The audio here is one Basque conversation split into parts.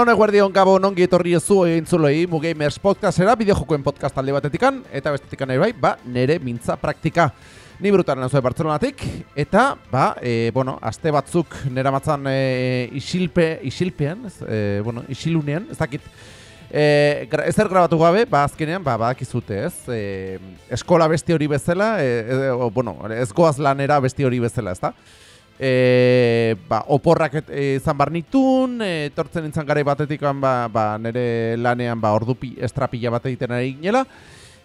Egun honek guardion gabo nongi etorri ezu egin zuloi Mugamers podcastera, bideojokoen podcast talde batetikan, eta bestetikan nahi bai, ba, nere mintza praktika. Ni brutaren nazue Bartzelonatik, eta, ba, e, bueno, aste batzuk nera matzan e, isilpe, isilpean, ez, e, bueno, isilunean, ez dakit, e, gra, ezer grabatu gabe, ba, azkenean, ba, badakizute, ez, e, eskola besti hori bezala, e, e, o, bueno, ez goaz lanera besti hori bezala, ez da? E, ba, oporrak e, izan bar nitun, e, tortzen nintzen gare batetik ba, ba, nire lanean ba, ordu estrapila bat egiten ari ginela.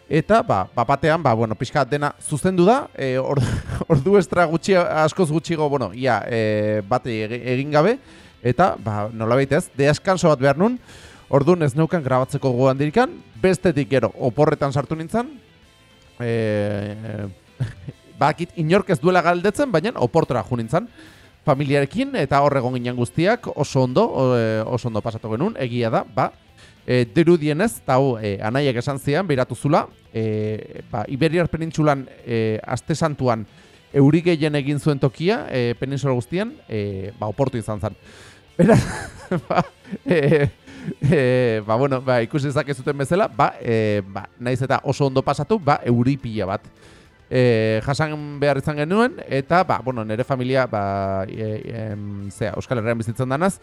Eta, ba, ba batean, ba, bueno, pixka dena zuzendu da, e, or, ordu estra gutxi, askoz gutxigo, bueno, ia, e, bate egin gabe. Eta, ba, nola ez, deaskanso bat behar nun, orduan ez neukan grabatzeko gogoan dirikan, bestetik gero, oporretan sartu nintzen, e, bakit inork ez duela galdetzen, baina oportora jo nintzen familiarekin eta horregon ginen guztiak oso ondo, e, oso ondo pasatu genuen, egia da, ba, e, dirudienez, eta hau e, anaiek esan zian, behiratu zula, e, ba, Iberiar penintxulan e, aste santuan euri gehien egin zuen tokia, e, peninsula guztian, e, ba, oportu izan zen. Beraz, ba, e, e, ba, bueno, ba, ikusi ezak zuten bezala, ba, e, ba, naiz eta oso ondo pasatu, ba, euri pila bat e, jasan behar izan genuen, eta, ba, bueno, nire familia, ba, e, e, zera, Euskal Herrian bizitzen danaz,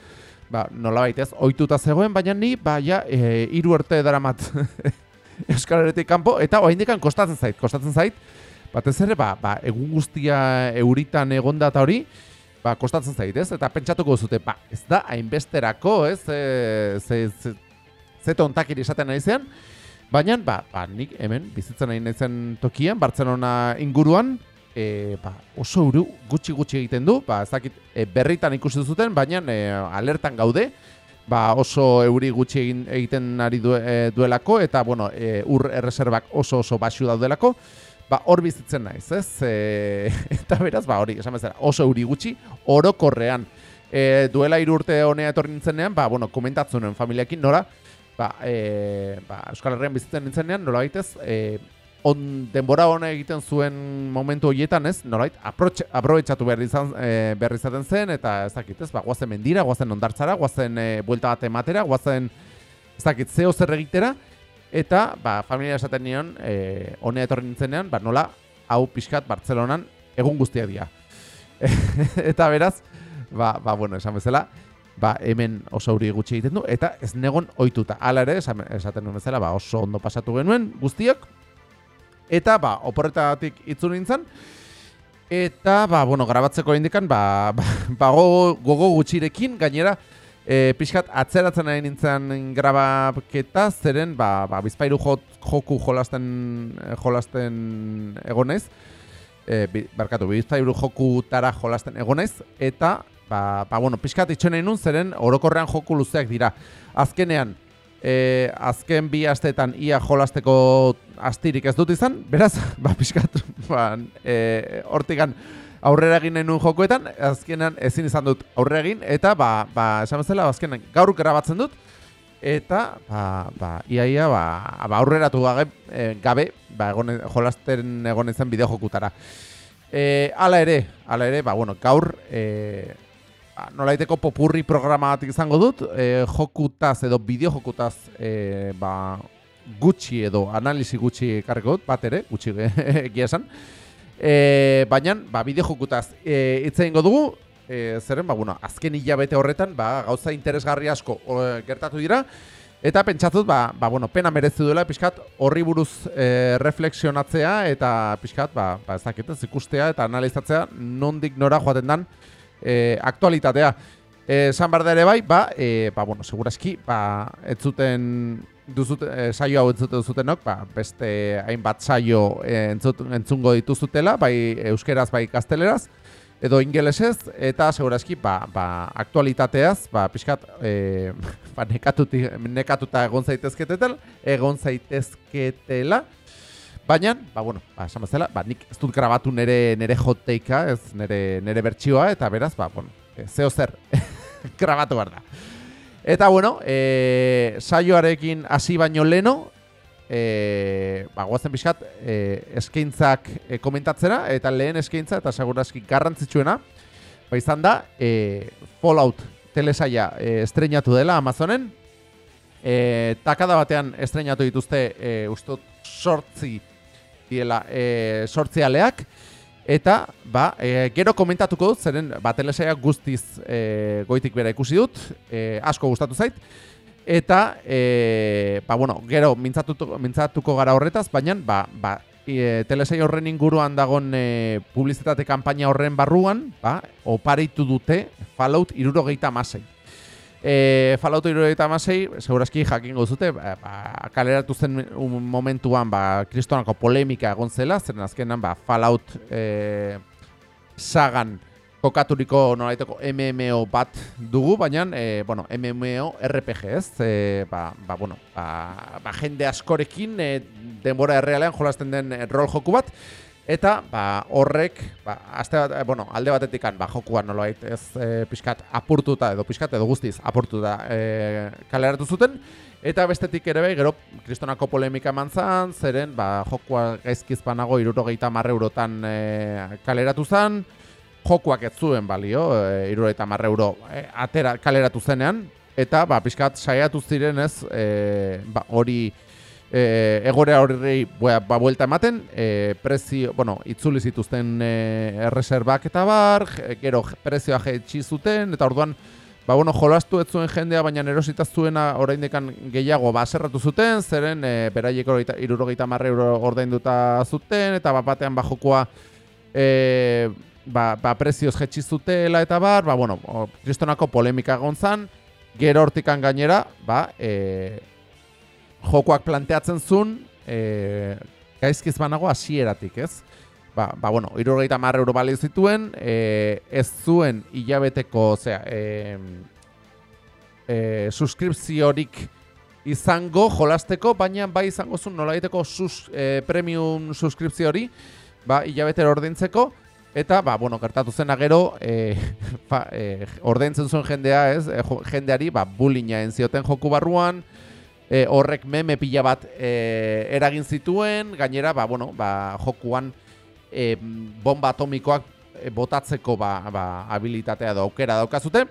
ba, nola baitez, oituta zegoen, baina ni, ba, ja, e, iru arte daramat Euskal Herretik kanpo, eta oa indikan kostatzen zait, kostatzen zait, batez ere, ba, ba, egun guztia euritan egonda eta hori, ba, kostatzen zait, ez? Eta pentsatuko zute, ba, ez da, hainbesterako, ez? E, ze, ze, ze, ze izaten nahi zean, Baina, ba, ba, nik hemen bizitzen nahi nezen tokian, Bartzelona inguruan, e, ba, oso uru gutxi gutxi egiten du, ba, ezakit e, berritan ikusi zuten, baina e, alertan gaude, ba, oso euri gutxi egin, egiten ari du, e, duelako, eta bueno, e, ur erreserbak oso oso basu daudelako, ba, hor bizitzen naiz, ez? E, eta beraz, ba, hori, esan bezala, oso euri gutxi, orokorrean. E, duela irurte honea etorri nintzenean, ba, bueno, komentatzen familiakin, nora, ba, e, ba, Euskal Herrian bizitzen nintzenean, nola baitez, e, on denbora hona egiten zuen momentu horietan, ez, nolait, aprobetsatu behar, izan, e, behar izaten zen, eta ez dakit, ez, ba, guazen mendira, guazen ondartzara, guazen e, buelta bat ematera, guazen, ez dakit, zeo zer egitera, eta, ba, familia esaten nion, e, honea etorri nintzenean, ba, nola, hau pixkat Bartzelonan egun guztiak dira. eta beraz, ba, ba, bueno, esan bezala, ba, hemen oso hori gutxi egiten du, eta ez negon oituta. Hala ere, esaten nuen bezala, ba, oso ondo pasatu genuen guztiok, eta ba, oporretatik itzu nintzen, eta ba, bueno, grabatzeko indikan, ba, ba, ba gogo gutxirekin, gainera, e, pixkat atzeratzen nahi nintzen grabaketa, zeren, ba, ba, bizpairu joku jolasten, jolasten egonez, e, barkatu, bizpairu joku tara jolasten egonez, eta ba, ba bueno, pixkat itxen nun, zeren orokorrean joku luzeak dira. Azkenean, e, azken bi asteetan ia jolasteko astirik ez dut izan, beraz, ba, pixkat, ba, e, hortigan aurrera egin nahi jokoetan, azkenean ezin izan dut aurrera egin, eta, ba, ba esan bezala, azkenean gaur grabatzen dut, eta, ba, ba, ia, ia, ba, ba aurrera gabe, e, gabe, ba, egon, jolasten egon izan bideo jokutara. E, ala ere, ala ere, ba, bueno, gaur, e, nolaiteko popurri programa bat izango dut, e, jokutaz edo bideo jokutaz e, ba, gutxi edo analisi gutxi karriko dut, bat ere, gutxi egia esan. E, Baina, ba, bideo jokutaz e, itzein dugu, e, zeren, ba, bueno, azken hilabete horretan, ba, gauza interesgarri asko o, gertatu dira, Eta pentsatut, ba, ba, bueno, pena merezu duela, pixkat, horri buruz e, refleksionatzea, eta pixkat, ba, ba, ez ikustea eta analizatzea, nondik nora joaten dan, e, aktualitatea. E, San ere bai, ba, e, ba, bueno, seguraski, ba, ez zuten duzut, e, saio hau entzute duzutenok, ba, beste hainbat saio e, entzungo dituzutela, bai euskeraz, bai gazteleraz, edo ingelesez, eta seguraski, ba, ba, aktualitateaz, ba, pixkat, e, ba, nekatuti, nekatuta egon zaitezketetel, egon zaitezketela, Baina, ba, bueno, ba, esan bezala, ba, nik ez dut grabatu nere, nere hotteika, ez nere, nere bertxioa, eta beraz, ba, bueno, e, zeo zer, grabatu behar da. Eta, bueno, e, saioarekin hasi baino leno, e, ba, guazen pixkat, e, eskaintzak e, komentatzera, eta lehen eskaintza, eta segurazki garrantzitsuena, ba, izan da, e, Fallout telesaia e, estrenatu dela Amazonen. E, takada batean estrenatu dituzte e, ustot sortzi diela e, sortzi aleak. Eta, ba, e, gero komentatuko dut, zeren, ba, telesaia guztiz e, goitik bera ikusi dut, e, asko gustatu zait. Eta, e, ba, bueno, gero mintzatuko, mintzatuko gara horretaz, baina, ba, ba, e, telesai horren inguruan dagon e, publizitate kanpaina horren barruan, ba, oparitu dute Fallout irurogeita masei. E, Fallout irurogeita masei, segurazki jakingo zute, ba, ba, kaleratu zen momentuan, ba, kristonako polemika egon zela, zer azkenan, ba, Fallout e, sagan kokaturiko nolaiteko MMO bat dugu, baina, e, bueno, MMO RPG ez, e, ba, ba, bueno, ba, ba, jende askorekin e, denbora errealean jolasten den rol joku bat, Eta ba, horrek, ba, azte bat, eh, bueno, alde batetik ba, jokuan nolait, ez e, pixkat apurtuta edo pixkat edo guztiz apurtuta e, kaleratu zuten. Eta bestetik ere bai, gero, kristonako polemika eman zan, zeren ba, jokua gaizkizpanago irurogeita marre eurotan e, kaleratu zan, jokuak ez zuen balio, e, irurogeita marre euro e, atera, kaleratu zenean, eta ba, pixkat saiatu ziren ez, e, ba, hori e, egore horri ba, buelta ematen, e, prezio, bueno, itzuli zituzten e, erreserbak eta bar, gero prezioa jetxi zuten, eta orduan, ba, bueno, jolastu ez zuen jendea, baina erositaz zuena oraindekan gehiago baserratu zuten, zeren e, beraiek irurogeita marre euro ordainduta zuten, eta bat batean bajokoa e, ba, ba, prezioz jetxi zutela eta bar, ba, bueno, kristonako polemika gontzan, gero hortikan gainera, ba, e, jokoak planteatzen zuen, e, gaizkiz banago hasieratik, ez? Ba, ba bueno, irurogeita marre euro balio zituen, e, ez zuen hilabeteko, osea, e, e, suskripziorik izango jolasteko, baina bai izango zuen nola egiteko sus, e, premium suskripzio hori, ba, hilabetero ordintzeko, eta, ba, bueno, gertatu zen agero, e, ba, e, ordaintzen zuen jendea, ez, e, jendeari, ba, bulina entzioten joku barruan, e, horrek meme pila bat e, eragin zituen, gainera, ba, bueno, ba, jokuan e, bomba atomikoak botatzeko ba, ba, habilitatea da aukera daukazute.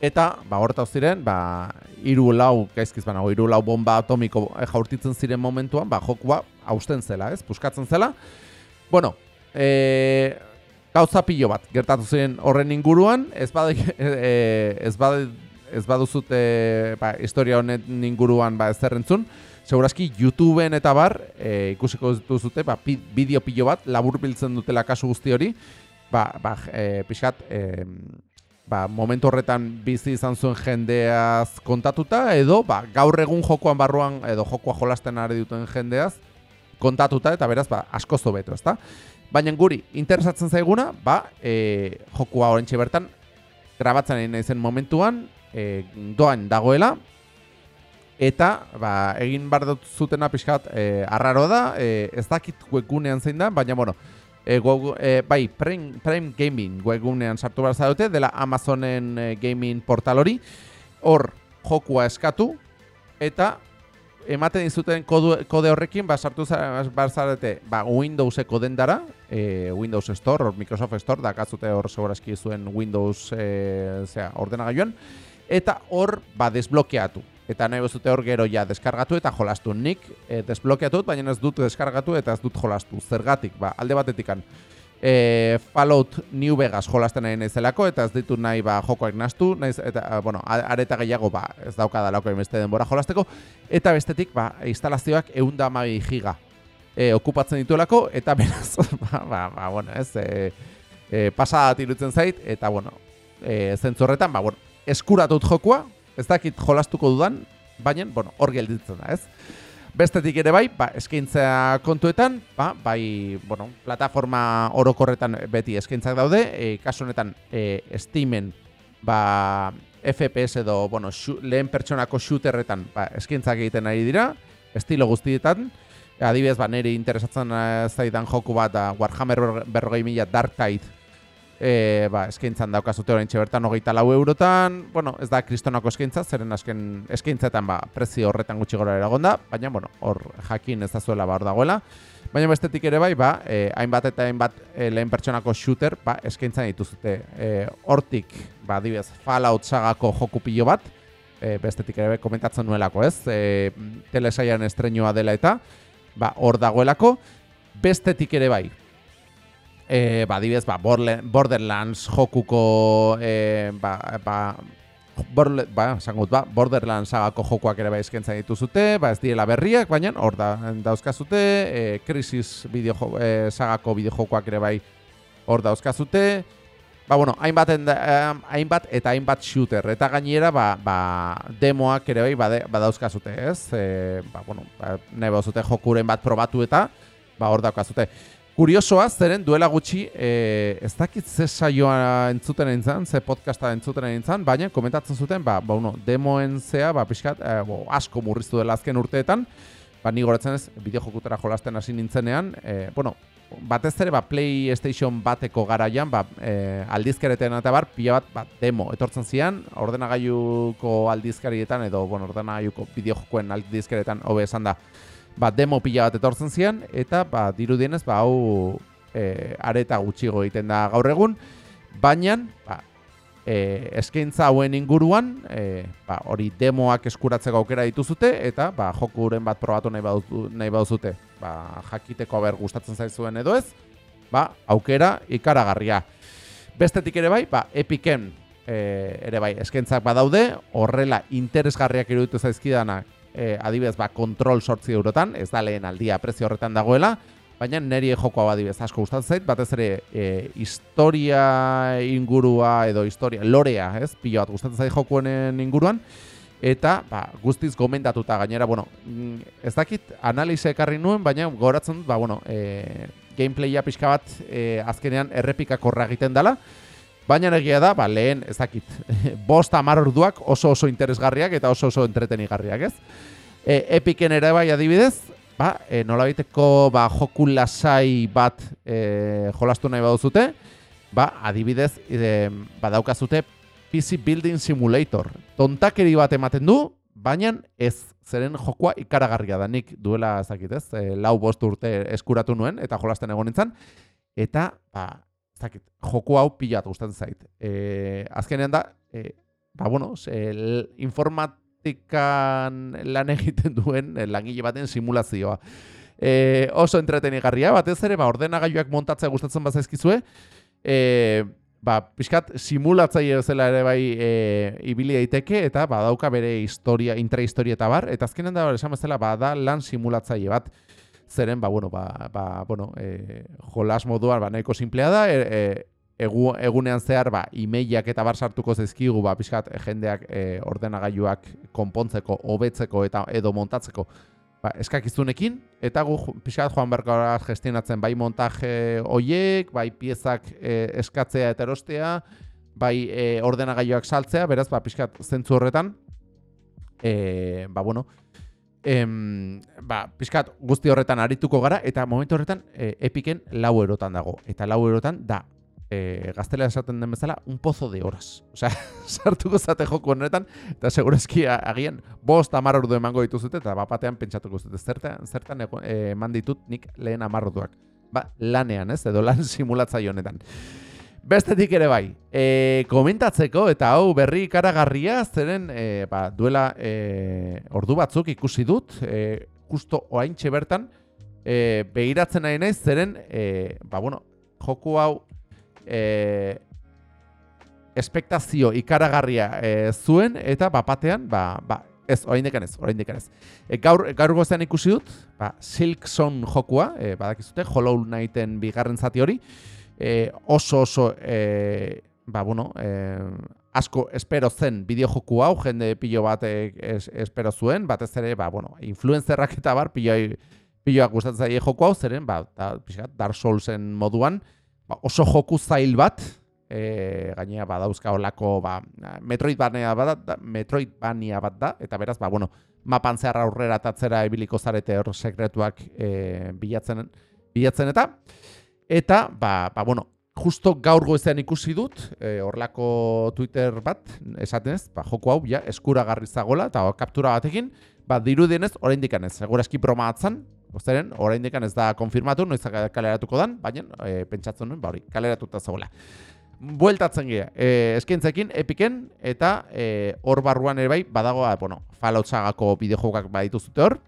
Eta, ba, horretau ziren, ba, iru lau, gaizkiz banago, iru lau bomba atomiko jaurtitzen ziren momentuan, ba, jokua hausten zela, ez, puskatzen zela. Bueno, e, gauza pilo bat, gertatu ziren horren inguruan, ez bada, e, ez bada, ez baduzute ba, historia honet inguruan ba, ez zerrentzun, segurazki YouTubeen eta bar e, ikusiko duzute ba, bideo pilo bat labur biltzen dutela kasu guzti hori, ba, ba, e, pixat, e, ba, momentu horretan bizi izan zuen jendeaz kontatuta, edo ba, gaur egun jokoan barruan, edo jokoa jolasten ari duten jendeaz kontatuta, eta beraz, ba, asko zobeto, ezta? Baina guri, interesatzen zaiguna, ba, e, jokua horrentxe bertan, grabatzen nahi zen momentuan, e, doan dagoela. Eta ba, egin bar dut zutena pixkat e, arraro da, e, ez dakit webgunean zein da, baina bueno, e, go, e, bai, Prime, Prime Gaming webgunean sartu behar zaudete, dela Amazonen e, gaming portal hori, hor jokua eskatu, eta ematen dizuten kode, kode horrekin, ba, sartu behar zaudete, ba, Windowseko dendara, e, Windows Store, or Microsoft Store, da katzute hor segurazki zuen Windows e, zera, ordenagailuan, eta hor ba desblokeatu. Eta nahi bezute hor gero ja deskargatu eta jolastu. Nik e, desblokeatu, baina ez dut deskargatu eta ez dut jolastu. Zergatik, ba, alde batetikan. E, Fallout New Vegas jolasten nahi nahizelako eta ez ditu nahi ba, jokoak naztu. Naiz, eta, bueno, areta gehiago ba, ez dauka dalako emeste denbora jolasteko. Eta bestetik, ba, instalazioak eunda amabi giga e, okupatzen dituelako. Eta beraz, ba, ba, ba, bueno, ez, e, e, pasadat irutzen zait. Eta, bueno, e, zentzorretan, ba, bueno, eskuratut jokua, ez dakit jolastuko dudan, baina, bueno, hor gelditzen da, ez? Bestetik ere bai, ba, eskaintza kontuetan, ba, bai, bueno, plataforma orokorretan beti eskaintzak daude, e, kasu honetan e, Steamen, ba, FPS edo, bueno, lehen pertsonako shooterretan, ba, eskaintzak egiten ari dira, estilo guztietan, adibidez, ba, niri interesatzen zaidan joku bat, Warhammer berrogei mila Dark Tide e, ba, eskaintzan daukazute orain bertan hogeita lau eurotan, bueno, ez da kristonako eskaintza, zeren azken eskaintzetan ba, prezio horretan gutxi gora eragonda, baina, bueno, hor jakin ez da zuela ba hor dagoela. Baina bestetik ere bai, ba, e, hainbat eta hainbat e, lehen pertsonako shooter, ba, eskaintzan dituzute. E, hortik, ba, dibez, Fallout sagako joku pilo bat, e, bestetik ere bai, komentatzen nuelako, ez? E, telesaian estrenua dela eta, ba, hor dagoelako, bestetik ere bai, e, ba, dibez, ba, Borderlands jokuko, e, ba, ba, Borle, ba, sangut, ba, Borderlands sagako jokoak ere bai eskentzen dituzute, ba, ez direla berriak, baina hor da, dauzkazute, e, Crisis bideo, e, sagako bideo jokoak ere bai hor dauzkazute, ba, bueno, hainbat, hainbat eta hainbat shooter, eta gainera, ba, ba, demoak ere bai badauzkazute, ez? E, ba, bueno, ba, nahi bauzute jokuren bat probatu eta, ba, hor daukazute. Kuriosoa, zeren duela gutxi, e, ez dakit ze saioa entzuten eintzan, ze podcasta entzuten eintzan, baina komentatzen zuten, ba, ba uno, demoen zea, ba, pixkat, e, bo, asko murriztu dela azken urteetan, ba, ni goretzen ez, bideo jokutera jolasten hasi nintzenean, e, bueno, batez ere, ba, PlayStation bateko garaian, ba, e, aldizkereten eta bar, pila bat, ba, demo, etortzen zian, ordenagailuko aldizkarietan, edo, bueno, ordenagailuko bideo jokoen aldizkeretan, hobe esan da, ba, demo pila bat etortzen zian, eta ba, dirudienez ba, hau e, areta gutxigo egiten da gaur egun, baina ba, e, eskaintza hauen inguruan, e, ba, hori demoak eskuratzeko aukera dituzute, eta ba, jokuren bat probatu nahi, bauzu, nahi bauzute. Ba, jakiteko haber gustatzen zaizuen edo ez, ba, aukera ikaragarria. Bestetik ere bai, ba, epiken e, ere bai, eskaintzak badaude, horrela interesgarriak iruditu zaizkidanak e, adibidez ba, kontrol sortzi eurotan, ez da lehen aldia prezio horretan dagoela, baina neri joko hau adibidez asko gustatzen zait, batez ere e, historia ingurua edo historia, lorea, ez, pilo bat gustatzen zait jokoenen inguruan, eta ba, guztiz gomendatuta gainera, bueno, mm, ez dakit analize ekarri nuen, baina goratzen dut, ba, bueno, e, gameplaya pixka bat e, azkenean errepikakorra egiten dela, Baina egia da, ba, lehen, ez dakit, bost amar orduak oso oso interesgarriak eta oso oso entretenigarriak, ez? E, epiken ere bai adibidez, ba, e, nola ba, joku lasai bat e, jolastu nahi baduzute, ba, adibidez, e, badaukazute PC Building Simulator. Tontakeri bat ematen du, baina ez zeren jokua ikaragarria da nik duela ezakit ez, e, lau bost urte eskuratu nuen eta jolasten egon nintzen, eta ba, zakit, joko hau pilat gustatzen zait. E, azkenean da, e, ba bueno, el, informatikan lan egiten duen langile baten simulazioa. E, oso entretenigarria, batez ere, ba, ordenagailuak montatzea gustatzen bazaizkizue, e, ba, pixkat simulatzaile zela ere bai e, ibili daiteke eta badauka bere historia, intrahistoria eta bar, eta azkenean da, esan bezala, bada lan simulatzaile bat zeren, ba, bueno, ba, ba, bueno, e, jolas moduan, ba, nahiko simplea da, e, e, egu, egunean zehar, ba, imeiak eta bar sartuko zezkigu, ba, pixkat, jendeak e, ordenagailuak konpontzeko, hobetzeko eta edo montatzeko, ba, eskakizunekin, eta gu, pixkat, joan berkara gestionatzen, bai montaje hoiek, bai piezak e, eskatzea eta erostea, bai e, ordenagailuak saltzea, beraz, ba, pixkat, zentzu horretan, e, ba, bueno, em, ba, pizkat guzti horretan arituko gara, eta momentu horretan e, epiken lau erotan dago. Eta lau erotan da, e, gaztela esaten den bezala, un pozo de horas. Osea, sartuko zate joko horretan, eta segurazki agian bost amar ordu emango dituzute, eta bapatean pentsatuko zute. Zertan, zertan e, eman ditut nik lehen amar orduak. Ba, lanean, ez, edo lan simulatzaio honetan. Bestetik ere bai, e, komentatzeko eta hau berri ikaragarria zeren e, ba, duela e, ordu batzuk ikusi dut, e, justo oaintxe bertan, e, behiratzen nahi naiz zeren, e, ba, bueno, joku hau e, espektazio ikaragarria e, zuen eta bapatean, ba, ba, ez, orain dekan ez, orain ez. E, gaur, gaur gozean ikusi dut, ba, Silk Zone jokua, e, badakizute, Hollow Knighten bigarren zati hori, e, oso oso e, ba, bueno, e, asko espero zen bideo joku hau, jende pilo bat es, espero zuen, batez ere, ba, bueno, influenzerrak eta bar, pilo, piloak gustatzen zaie joku hau, zeren, ba, da, pixkat, Dark Soulsen moduan, ba, oso joku zail bat, e, gainea badauzka olako ba, Metroidvania bat da, Metroidvania bat da eta beraz ba bueno mapan zehar aurrera tatzera ibiliko zarete hor sekretuak e, bilatzen bilatzen eta Eta, ba, ba bueno, justo gaur goizean ikusi dut, e, horlako Twitter bat, esaten ez, ba, joko hau, ja, eskuragarri zagola, eta kaptura batekin, ba, dirudienez, orain dikanez, seguraski broma atzan, Ozteren, orain ez da konfirmatu, noiz kaleratuko dan, baina e, pentsatzen nuen, ba hori, kaleratuta zagoela. Bueltatzen gira, e, eskaintzekin, epiken, eta e, hor barruan ere bai, badagoa, bueno, Fallout sagako bideojokak baditu zute hor,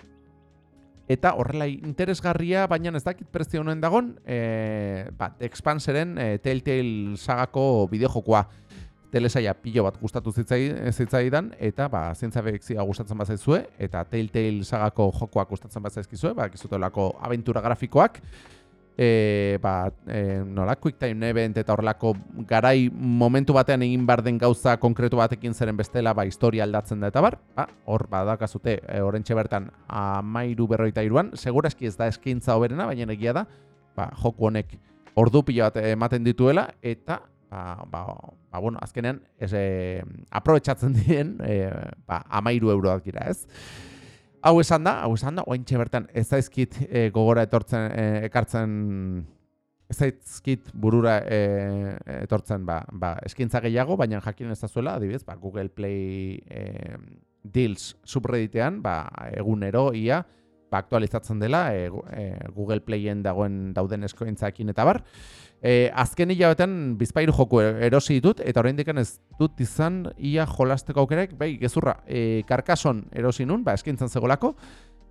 eta horrela interesgarria, baina ez dakit prezio honen dagon, e, ba, Expanseren e, Telltale sagako bideojokoa. Telesaia pilo bat gustatu zitzaidan eta ba zientzia fikzioa gustatzen bazaizue eta Telltale sagako jokoak gustatzen bazaizkizue, ba kizutelako aventura grafikoak e, ba, e, nola, quick time event eta horrelako garai momentu batean egin bar den gauza konkretu batekin zeren bestela ba historia aldatzen da eta bar, ba, hor badakazute e, orentxe bertan amairu berroita iruan, seguraski ez da eskintza oberena, baina egia da, ba, joku honek ordu pila bat ematen dituela eta ba, ba, ba, bueno, azkenean, ez, e, aprobetsatzen dien, e, ba, amairu euroak dira, ez? Hau esan da, hau esan da, oain bertan ez daizkit e, gogora etortzen, e, ekartzen, ez daizkit burura e, etortzen, ba, ba, eskintza gehiago, baina jakin ez da zuela, adibidez, ba, Google Play e, Deals subreditean, ba, egunero, ia, ba, aktualizatzen dela, e, e, Google Playen dagoen dauden eskointzakin eta bar, E, azken hilabetan bizpairu joku erosi ditut, eta oraindik ez dut izan ia jolasteko aukerek, bai, gezurra, e, karkason erosi nun, ba, eskintzen zegolako,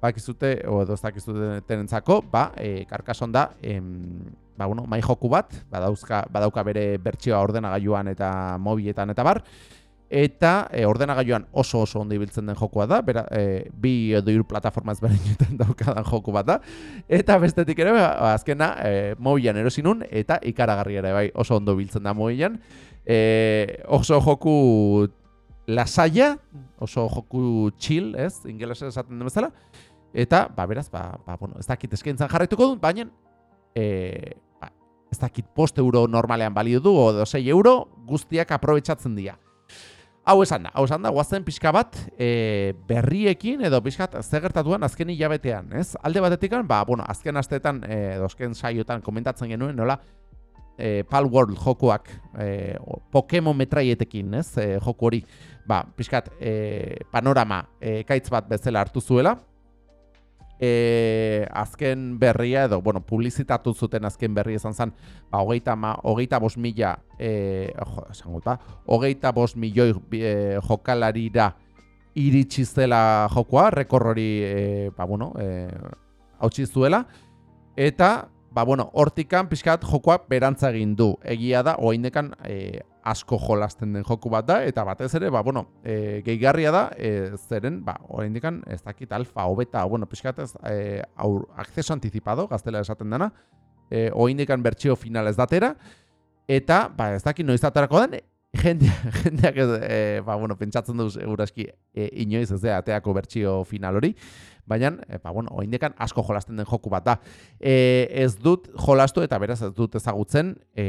ba, ekizute, o edo ez tenentzako, ba, e, karkason da, em, ba, bueno, mai joku bat, badauzka, badauka bere bertsioa ordenagailuan eta mobiletan eta bar, eta e, ordenagailuan oso oso ondo ibiltzen den jokoa da, bera, e, bi edo hiru plataforma ezberdinetan daukadan joku bat da, eta bestetik ere, ba, azkena, e, mobilan erosinun, eta ikaragarri ere bai oso ondo ibiltzen da mobilan, e, oso joku lasaia, oso joku chill, ez, ingelesa esaten den bezala, eta, ba, beraz, ba, ba, bueno, ez dakit eskaintzan jarraituko dut, baina, e, ba, ez dakit post euro normalean balio du, o 6 euro, guztiak aprobetsatzen dira. Hau esan da, hau esan da, guazen pixka bat e, berriekin edo pixka bat zegertatuan azken hilabetean, ez? Alde batetik, ba, bueno, azken asteetan, e, dozken saiotan komentatzen genuen, nola, e, Pal World jokuak e, Pokemon metraietekin, ez? E, joku hori, ba, pixkat, e, panorama e, kaitz bat bezala hartu zuela, e, azken berria edo, bueno, publizitatu zuten azken berria izan zen, ba, hogeita, ma, hogeita bos mila, e, jo, ba, hogeita bos milioi e, jokalarira iritsi zela jokoa, rekorrori, e, ba, bueno, e, hautsi zuela, eta, ba, bueno, hortikan pixkat jokoa berantza egin du. Egia da, oaindekan e, asko jolasten den joku bat da, eta batez ere, ba, bueno, e, gehigarria da, e, zeren, ba, orain dikan, ez dakit alfa, hobeta, bueno, pixkatez, e, aur, acceso anticipado, gaztela esaten dena, e, orain dikan bertxio final ez datera, eta, ba, ez dakit noiz aterako den, jendeak, jendeak e, ba, bueno, pentsatzen du seguraski e, inoiz ez da, ateako bertxio final hori, baina, e, ba, bueno, oindekan asko jolasten den joku bat da. E, ez dut jolastu eta beraz ez dut ezagutzen, e,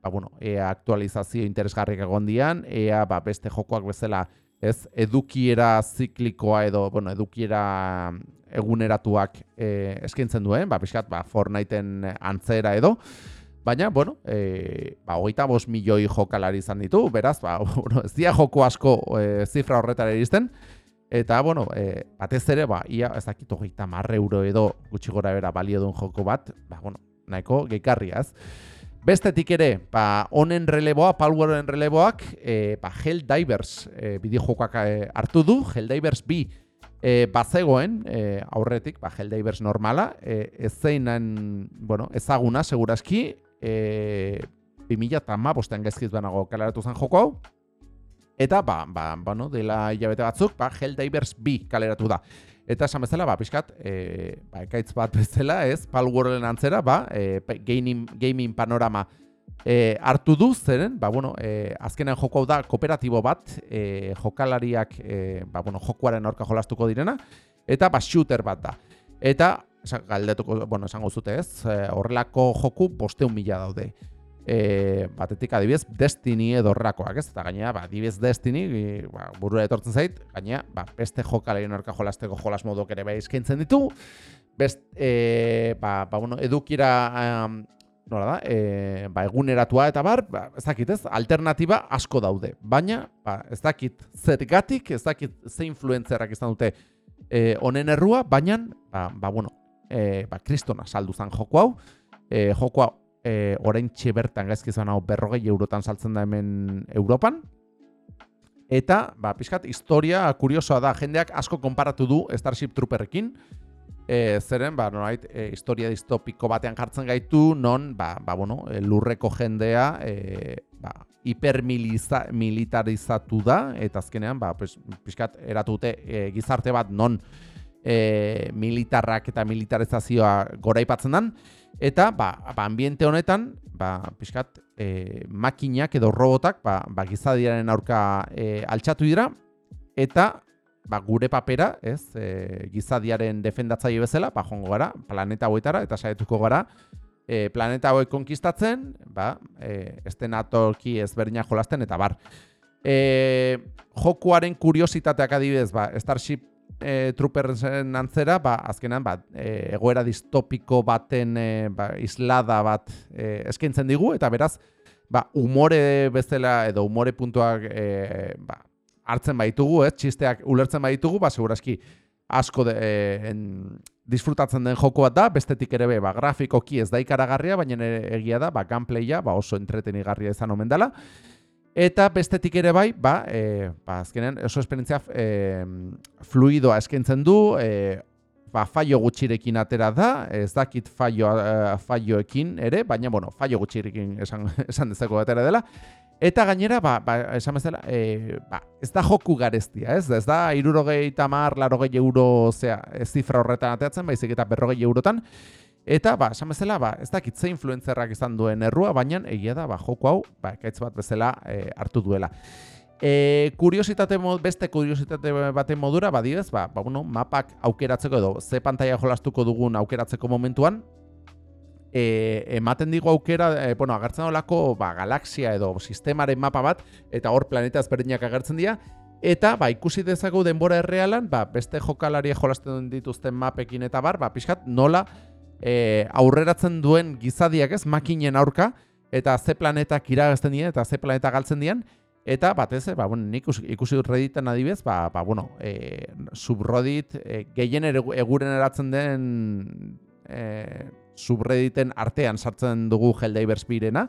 ba, bueno, ea aktualizazio interesgarrik egon dian, ea ba, beste jokoak bezala ez edukiera ziklikoa edo, bueno, edukiera eguneratuak e, eskaintzen duen, ba, pixkat, ba, Fortniteen antzera edo, Baina, bueno, e, ba, hogeita bos milioi jokalari izan ditu, beraz, ba, bueno, ez dia joko asko e, zifra horretara iristen, Eta, bueno, e, batez ere, ba, ia, ez dakit hogeita marre euro edo gutxi gora bera balio duen joko bat, ba, bueno, nahiko gekarriaz. Bestetik ere, ba, honen releboa, Palwaren releboak, e, ba, Helldivers e, bideojokoak e, hartu du, Helldivers bi e, bazegoen e, aurretik, ba, Helldivers normala, e, ez zeinan, bueno, ezaguna, seguraski, e, 2000 eta ma bostean gezkiz banago kalaratu zen joko hau, Eta, ba, ba, bueno, dela hilabete batzuk, ba, Helldivers B kaleratu da. Eta esan bezala, ba, pixkat, e, ba, ekaitz bat bezala, ez, Palworlden antzera, ba, e, gaming, gaming panorama e, hartu du, zeren, ba, bueno, e, azkenean joko hau da kooperatibo bat, e, jokalariak, e, ba, bueno, jokuaren aurka jolastuko direna, eta, ba, shooter bat da. Eta, galdetuko, bueno, esango zute ez, horrelako joku bosteun mila daude. E, batetik adibidez Destiny edo horrakoak, ez? Eta gainera, ba, adibidez Destiny, e, ba, burura etortzen zait, gainera, ba, beste jokalein orka jolasteko jolas modok ere bai eskaintzen ditu, best, e, ba, ba, bueno, edukira um, nola da, e, ba, eguneratua eta bar, ba, ez dakit ez, alternatiba asko daude. Baina, ba, ez dakit zergatik, ez dakit ze influentzerrak izan dute e, onen errua, baina, ba, ba bueno, e, ba, kristona saldu zen joko hau, e, joko hau, e, orain bertan gaizki hau berrogei eurotan saltzen da hemen Europan, eta, ba, pixkat, historia kuriosoa da, jendeak asko konparatu du Starship Trooperrekin, e, zeren, ba, nolait, e, historia distopiko batean jartzen gaitu, non, ba, ba bueno, lurreko jendea, e, ba, hipermilitarizatu da, eta azkenean, ba, pixkat, eratute e, gizarte bat non e, militarrak eta militarizazioa gora ipatzen dan, eta, ba, ba, ambiente honetan, ba, pixkat, e, makinak edo robotak, ba, ba gizadiaren aurka e, altxatu dira, eta ba, gure papera, ez, e, gizadiaren defendatzaile bezala, ba, jongo gara, planeta hauetara, eta saietuko gara, e, planeta hauek konkistatzen, ba, e, esten atorki ezberdinak jolasten, eta bar. E, jokuaren kuriositateak adibidez, ba, Starship e, Troopersen antzera, ba, azkenan, ba, e, egoera distopiko baten e, ba, islada bat e, eskaintzen digu, eta beraz, ba, umore bezala edo umore puntuak e, ba, hartzen baitugu, ez, txisteak ulertzen baitugu, ba, seguraski asko de, eh, en, disfrutatzen den joko bat da, bestetik ere be, ba, grafikoki ez da ikaragarria, baina egia da, ba, gameplaya, ba, oso entretenigarria izan omen dela. Eta bestetik ere bai, ba, e, ba azkenean, oso esperientzia e, fluidoa eskaintzen du, e, ba, faio gutxirekin atera da, ez dakit faio, faioekin ere, baina, bueno, faio gutxirekin esan, esan dezako atera dela. Eta gainera, ba, ba, esan bezala, e, ba, ez da joku gareztia, ez? Ez da, irurogei tamar, larogei euro, zea, ez zifra horretan ateatzen, baizik eta berrogei eurotan. Eta, ba, esan bezala, ba, ez da, kitze influenzerrak izan duen errua, baina egia da, ba, joku hau, ba, ekaitz bat bezala e, hartu duela. E, kuriositate mod, beste kuriositate baten modura, ba, ba, ba, bueno, mapak aukeratzeko edo, ze pantaia jolastuko dugun aukeratzeko momentuan, e, ematen digu aukera, e, bueno, agertzen olako ba, galaxia edo sistemaren mapa bat, eta hor planeta ezberdinak agertzen dira, eta ba, ikusi dezago denbora errealan, ba, beste jokalaria jolasten dituzten mapekin eta bar, ba, pixkat nola e, aurreratzen duen gizadiak ez, makinen aurka, eta ze planetak iragazten dira, eta ze planeta galtzen dian, Eta batez, ba, bueno, nik ikusi dut rediten adibez, ba, ba, bueno, e, subrodit e, gehien eguren eratzen den e, subredditen artean sartzen dugu Helldivers birena.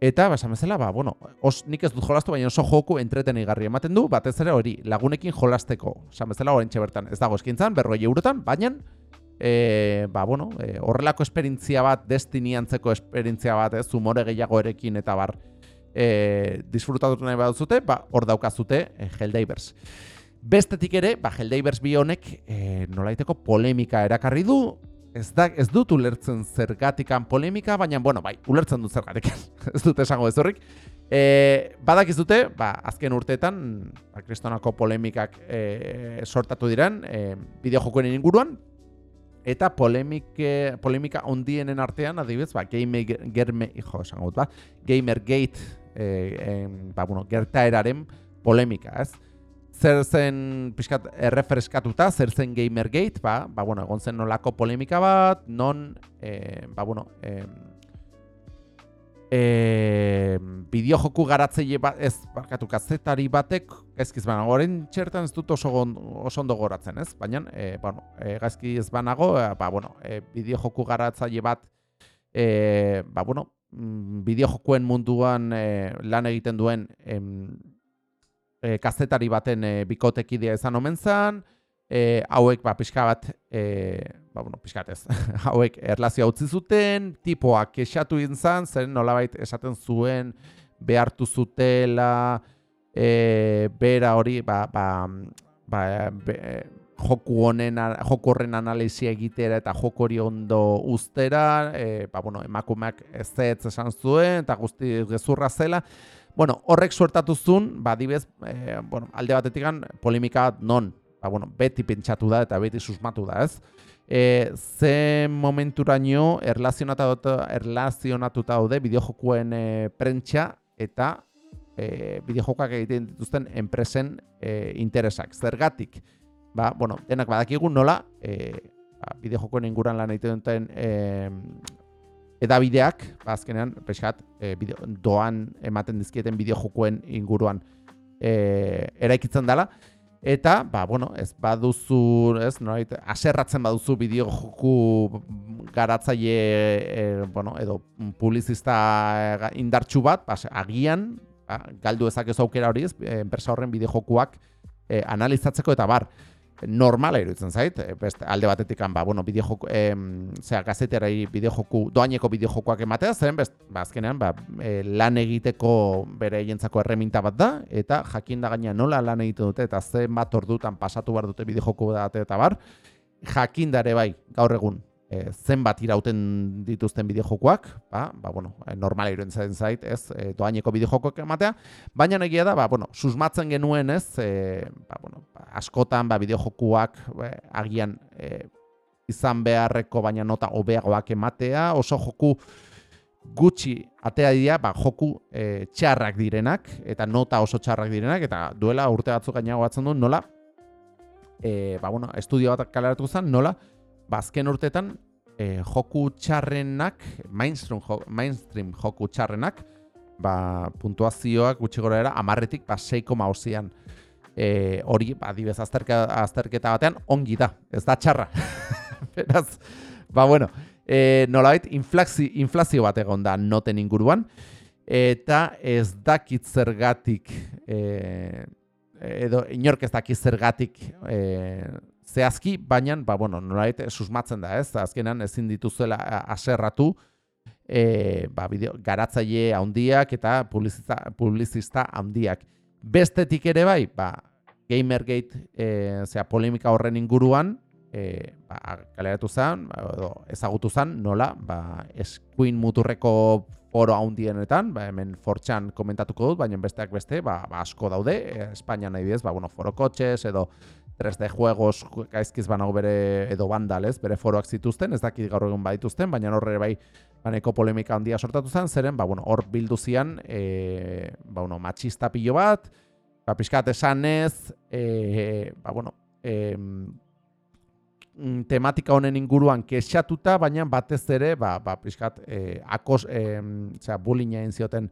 Eta, basan bezala, ba, bueno, os, nik ez dut jolastu, baina oso joku entretenigarri ematen du, batez ere hori, lagunekin jolasteko. Esan bezala, horrein bertan ez dago eskintzan, berroi eurotan, baina, e, ba, bueno, e, horrelako esperintzia bat, destiniantzeko esperintzia bat, ez, umore gehiago erekin, eta bar, e, disfrutatu nahi bat zute, ba, hor daukazute e, Helldivers. Bestetik ere, ba, Helldivers bi honek e, nolaiteko polemika erakarri du, ez, da, ez dut ulertzen zergatikan polemika, baina, bueno, bai, ulertzen dut zergatik, ez dut esango ez horrik. E, badak dute, ba, azken urteetan, ba, kristonako polemikak e, sortatu diren, e, bideo jokoen inguruan, eta polemike, polemika ondienen artean, adibidez, ba, gamer, germe, hijo, esango ba, Gamergate, e, e, ba, bueno, gertaeraren polemika, ez? zer zen pixkat errefreskatuta, zer zen Gamergate, ba, ba, bueno, egon zen nolako polemika bat, non, e, ba, bueno, e, e, bideo joku garatzeile bat, ez, barkatu, kazetari batek, ezkiz baina, goren txertan ez dut oso, oso ondo goratzen, ez? Baina, e, bueno, e, gazki ez banago, e, ba, bueno, e, bideo joku garatzaile bat, e, ba, bueno, mm, bideo jokuen munduan e, lan egiten duen, em, e, kazetari baten e, bikotekidea izan omen zan, e, hauek ba, pixka bat, e, ba, bueno, pixka ez, hauek erlazioa utzi zuten, tipoak kexatu izan, zen nolabait esaten zuen, behartu zutela, e, bera hori, ba, ba, ba, be, joku honen joku horren analizia egitera eta joko hori ondo ustera, e, ba, bueno, emakumeak ez esan zuen eta guzti gezurra zela, Bueno, horrek suertatu zuen, ba, dibez, e, bueno, alde batetik polemika non, ba, bueno, beti pentsatu da eta beti susmatu da, ez? E, ze momenturaino erlazionatuta, erlazionatuta daude bideojokuen e, prentsa eta e, bideojokak egiten dituzten enpresen e, interesak. Zergatik, ba, bueno, denak badakigu nola, e, ba, bideojokoen inguran lan egiten duten e, edabideak, ba, azkenean, peskat, e, doan ematen dizkieten bideo jokoen inguruan e, eraikitzen dela. Eta, ba, bueno, ez baduzu, ez, norait, aserratzen baduzu bideo joku garatzaile, e, bueno, edo publizista indartxu bat, ba, agian, ba, galdu ezak ez aukera hori ez, enpresa horren bideo jokuak e, analizatzeko eta bar normala iruditzen zait, e, beste alde batetik ba, bueno, bideo joku, e, zera, gazeterai bideo joku, doaineko bideo jokuak ematea, zen, best, ba, azkenean, ba, e, lan egiteko bere jentzako erreminta bat da, eta jakin gaina nola lan egiten dute, eta zen bat ordutan pasatu behar dute bideo joku da, eta bar, jakin dare bai, gaur egun, e, zenbat irauten dituzten bideojokoak, ba, ba bueno, e, normala iruditzen zait, ez, e, doaineko bideojokoak ematea, baina egia da, ba, bueno, susmatzen genuen, ez, e, ba, bueno, ba, askotan ba bideojokoak e, agian e, izan beharreko baina nota hobeagoak ematea, oso joku gutxi atea dira, ba, joku e, txarrak direnak, eta nota oso txarrak direnak, eta duela urte batzuk gainago batzen du, nola, e, ba, bueno, estudio bat kaleratu zen, nola, bazken ba, urtetan e, joku txarrenak, mainstream, jo, mainstream joku txarrenak, ba, puntuazioak gutxi gora era, amarretik ba, seiko mauzian. E, hori, ba, dibez, azterka, azterketa batean, ongi da, ez da txarra. Beraz, ba, bueno, e, nolabait, inflazio, inflazio bat egon da noten inguruan, eta ez dakit zergatik, e, edo inork ez dakit zergatik, e, zehazki, baina, ba, bueno, nolait, susmatzen da, ez? Azkenan ezin dituzuela aserratu, e, ba, bideo, garatzaile handiak eta publizista, publizista handiak. Bestetik ere bai, ba, Gamergate, e, zera, polemika horren inguruan, e, ba, kaleratu zen, edo, ezagutu zen, nola, ba, eskuin muturreko foro handienetan, ba, hemen fortxan komentatuko dut, baina besteak beste, ba, ba asko daude, e, Espainian nahi ba, bueno, foro kotxes, edo 3D juegos gaizkiz banago bere edo bandalez, bere foroak zituzten, ez dakit gaur egun badituzten, baina horre bai baneko polemika handia sortatu zen, zeren, ba, bueno, hor bildu zian, e, ba, bueno, matxista pilo bat, ba, pixkat esan ez, e, ba, bueno, e, tematika honen inguruan kexatuta, baina batez ere, ba, ba, pixkat, e, akos, e, zera, bulina zioten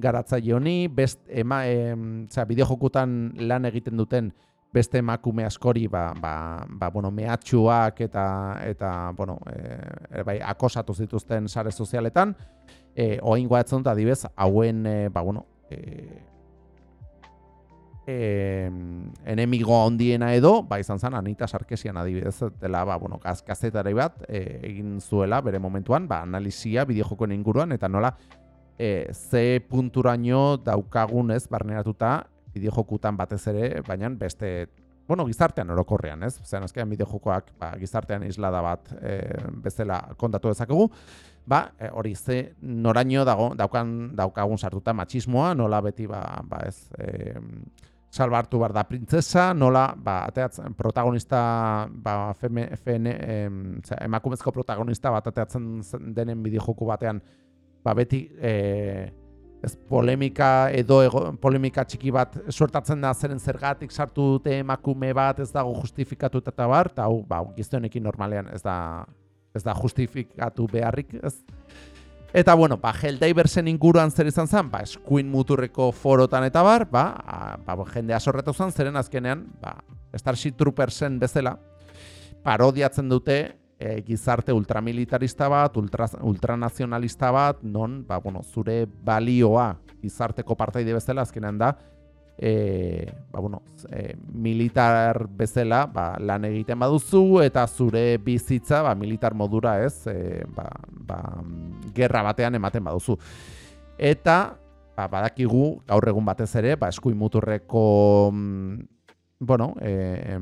garatzaile honi, best, ema, e, zera, bideojokutan lan egiten duten, beste emakume askori ba, ba, ba, bueno, mehatxuak eta eta bueno, e, bai, akosatu zituzten sare sozialetan e, oain guatzen dut adibez hauen e, ba, bueno, e, e, enemigo ondiena edo ba, izan zen Anita Sarkesian adibidez dela ba, bueno, kazetari bat e, egin zuela bere momentuan ba, analizia bideojokoen inguruan eta nola e, ze punturaino daukagun ez barneratuta bideojokutan batez ere, baina beste, bueno, gizartean orokorrean, ez? Zeran azkean bideojokoak ba, gizartean islada bat e, bezala kontatu dezakegu, ba, e, hori ze noraino dago, daukan, daukagun sartuta matxismoa, nola beti, ba, ba ez, e, salbartu bar da printzesa, nola, ba, ateatzen, protagonista, ba, feme, fene, em, emakumezko protagonista bat ateatzen denen bideojoku batean, ba, beti, e, ez polemika edo ego, polemika txiki bat sortatzen da zeren zergatik sartu dute emakume bat ez dago justifikatu eta bar, eta hau, ba, gizte honekin normalean ez da, ez da justifikatu beharrik, ez? Eta bueno, ba, Helldiversen inguruan zer izan zen, ba, eskuin muturreko forotan eta bar, ba, a, ba, jendea sorretu zen, zeren azkenean, ba, Starship Troopersen bezala, parodiatzen dute e, gizarte ultramilitarista bat, ultra, ultranazionalista bat, non, ba, bueno, zure balioa gizarteko partaide bezala azkenean da, e, ba, bueno, e, militar bezala ba, lan egiten baduzu, eta zure bizitza ba, militar modura ez, e, ba, ba, gerra batean ematen baduzu. Eta, ba, badakigu, gaur egun batez ere, ba, eskuin muturreko, mm, bueno, e,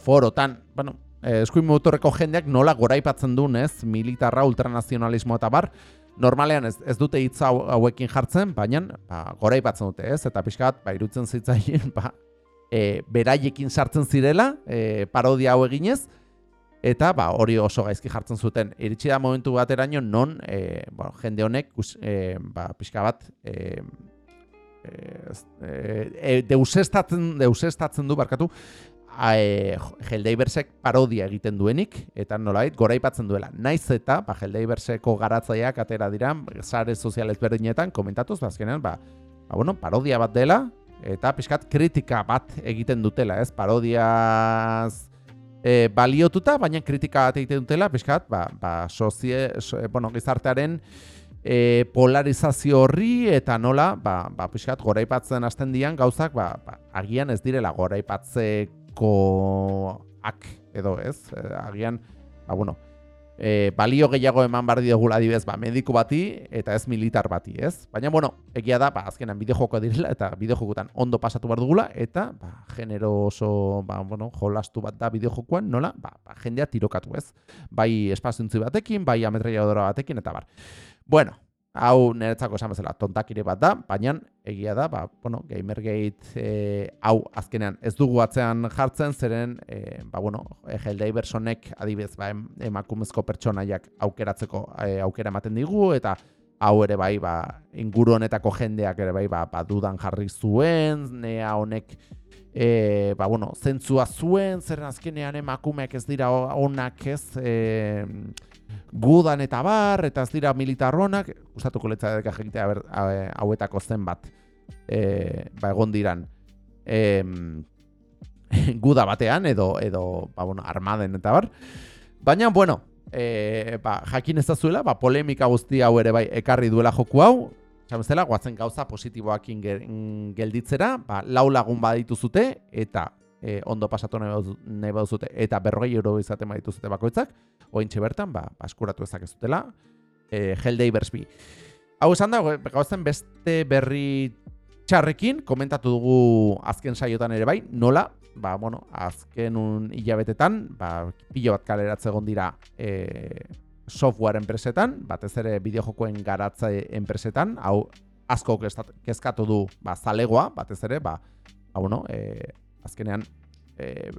forotan, bueno, eh, eskuin motorreko jendeak nola goraipatzen duen ez, militarra, ultranazionalismo eta bar, normalean ez, ez dute hitza hauekin jartzen, baina ba, goraipatzen dute ez, eta pixka bat, ba, irutzen zitzaien, ba, e, beraiekin sartzen zirela, e, parodia hau eginez, eta ba, hori oso gaizki jartzen zuten. Iritsi da momentu bateraino non e, bueno, jende honek e, ba, pixka bat e, e, e, deusestatzen, deusestatzen du barkatu e, Helldaiversek parodia egiten duenik, eta nolait, gora ipatzen duela. Naiz eta, ba, Helldaiverseko garatzaileak atera dira, sare sozial ezberdinetan, komentatuz, bazkenean, ba, ba, bueno, parodia bat dela, eta pixkat kritika bat egiten dutela, ez? Parodiaz e, baliotuta, baina kritika bat egiten dutela, pixkat, ba, ba, sozie, so, bueno, gizartearen e, polarizazio horri eta nola, ba, ba pixkat, goraipatzen hasten dian gauzak, ba, ba, agian ez direla goraipatzeko edo ez, e, agian, ba, bueno, e, balio gehiago eman bar diogula adibez, ba, mediku bati eta ez militar bati, ez? Baina, bueno, egia da, ba, azkenan bideojoko direla eta bideojokutan ondo pasatu bar dugula eta, ba, genero oso, ba, bueno, jolastu bat da bideojokuan, nola, ba, ba jendea tirokatu, ez? Bai espazuntzi batekin, bai ametraiadora batekin, eta bar. Bueno, hau niretzako esan bezala tontakire bat da, baina egia da, ba, bueno, Gamergate e, hau azkenean ez dugu atzean jartzen, zeren, e, ba, bueno, Hell Diversonek adibez, ba, emakumezko pertsonaiak aukeratzeko e, aukera ematen digu, eta hau ere bai, ba, inguru honetako jendeak ere bai, ba, ba dudan jarri zuen, nea honek, e, ba, bueno, zentzua zuen, zeren azkenean emakumeak ez dira onak ez, e, gudan eta bar, eta ez dira militarronak, gustatuko letza edeka jekitea hauetako zen bat, e, ba egon diran, e, guda batean, edo, edo ba, bueno, armaden eta bar, baina, bueno, e, ba, jakin ez ba, polemika guzti hau ere bai ekarri duela joku hau, Zabezela, guatzen gauza positiboakin gelditzera, ba, lau lagun baditu zute, eta e, ondo pasatu nahi baduzute eta berrogei euro izaten badituzute bakoitzak, ointxe bertan, ba, askuratu ezak ez dutela, e, Helldivers bi. Hau esan da, gauzen beste berri txarrekin, komentatu dugu azken saiotan ere bai, nola, ba, bueno, azken un hilabetetan, ba, pilo bat kaleratze dira e, software enpresetan, batez ere bideojokoen garatze enpresetan, hau asko kezkatu du ba, zalegoa, batez ere, ba, ba bueno, e, azkenean e,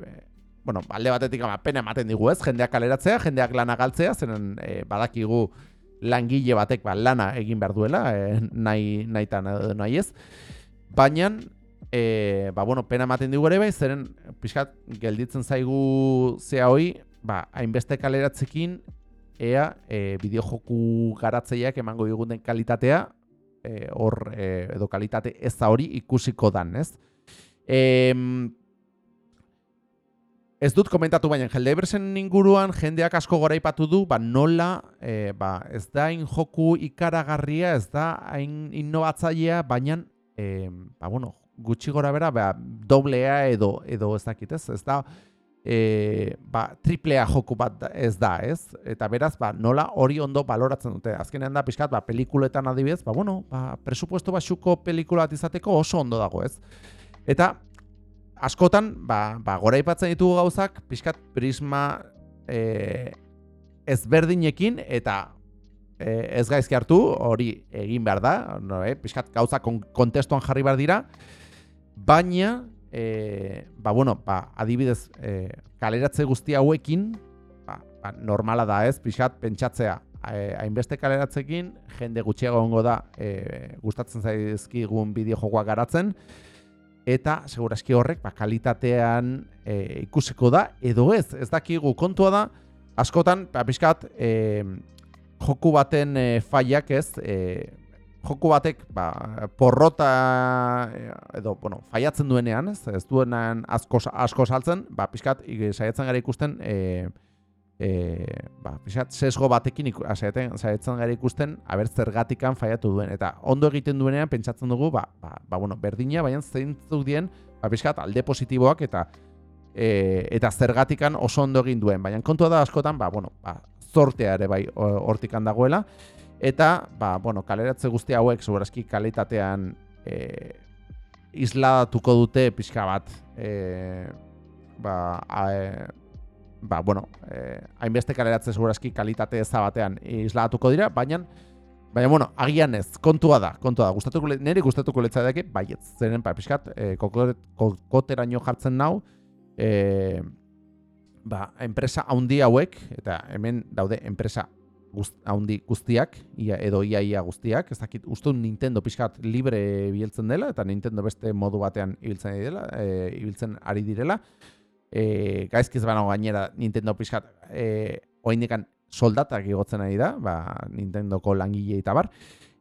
bueno, alde batetik ama pena ematen digu ez, jendeak kaleratzea, jendeak lana galtzea, zenen e, badakigu langile batek ba, lana egin behar duela, e, nahi, nahi tan nahi ez. Baina, e, ba, bueno, pena ematen digu ere bai, zeren pixkat gelditzen zaigu zea hoi, ba, hainbeste kaleratzekin, ea e, bideojoku garatzeiak emango digunden kalitatea, hor e, edo kalitate ez da hori ikusiko dan, ez? Eh, Ez dut komentatu baina Helldaiversen inguruan jendeak asko goraipatu du, ba nola, e, ba, ez da hain joku ikaragarria, ez da hain innovatzailea, baina e, ba, bueno, gutxi gora bera, ba, doblea edo edo ez dakit, ez? Ez da e, ba, triplea joku bat ez da, ez? Eta beraz, ba, nola hori ondo baloratzen dute. Azkenean da pixkat, ba, pelikuletan adibidez, ba, bueno, ba, presupuesto basuko pelikula bat izateko oso ondo dago, ez? Eta askotan, ba, ba gora ipatzen ditugu gauzak, pixkat prisma e, ezberdinekin eta e, ez gaizki hartu, hori egin behar da, no, e, pixkat gauza kontestuan jarri behar dira, baina, e, ba, bueno, ba, adibidez, e, kaleratze guzti hauekin, ba, ba, normala da ez, pixkat pentsatzea, e, hainbeste kaleratzekin, jende gutxiago ongo da e, gustatzen zaizkigun bideo jokoak garatzen, eta seguraski horrek ba, kalitatean e, ikusiko da edo ez, ez dakigu. Kontua da askotan, ba, pixkat e, joku baten e, faiak ez e, joku batek ba, porrota edo bueno, faiatzen duenean ez, ez duenean asko, asko saltzen ba, pixkat saiatzen gara ikusten e, e, ba, pixat, sesgo batekin saiatzen gara ikusten aber zergatikan faiatu duen. Eta ondo egiten duenean pentsatzen dugu, ba, ba, ba bueno, berdina, baina zeintzuk dien, ba, pixat, alde positiboak eta e, eta zergatikan oso ondo egin duen. Baina kontua da askotan, ba, bueno, ba, zortea ere bai hortikan dagoela. Eta, ba, bueno, kaleratze guzti hauek, segurazki kalitatean e, isladatuko dute pixka bat, e, ba, a, e, ba, bueno, eh, hainbeste kaleratze segurazki kalitate eza batean islatuko dira, baina Baina, bueno, agian ez, kontua da, kontua da, gustatuko, nire gustatuko letza dake, baietz, zeren, pa, pixkat, e, kokoteraino jartzen nau, e, ba, enpresa haundi hauek, eta hemen daude enpresa guzt, haundi guztiak, ia, edo iaia guztiak, ez dakit, uste Nintendo pixkat libre bieltzen dela, eta Nintendo beste modu batean ibiltzen, dela, e, ibiltzen ari direla, e, gaizkiz banago gainera Nintendo pixkat e, oindikan soldatak igotzen ari da, ba, Nintendoko langile eta bar,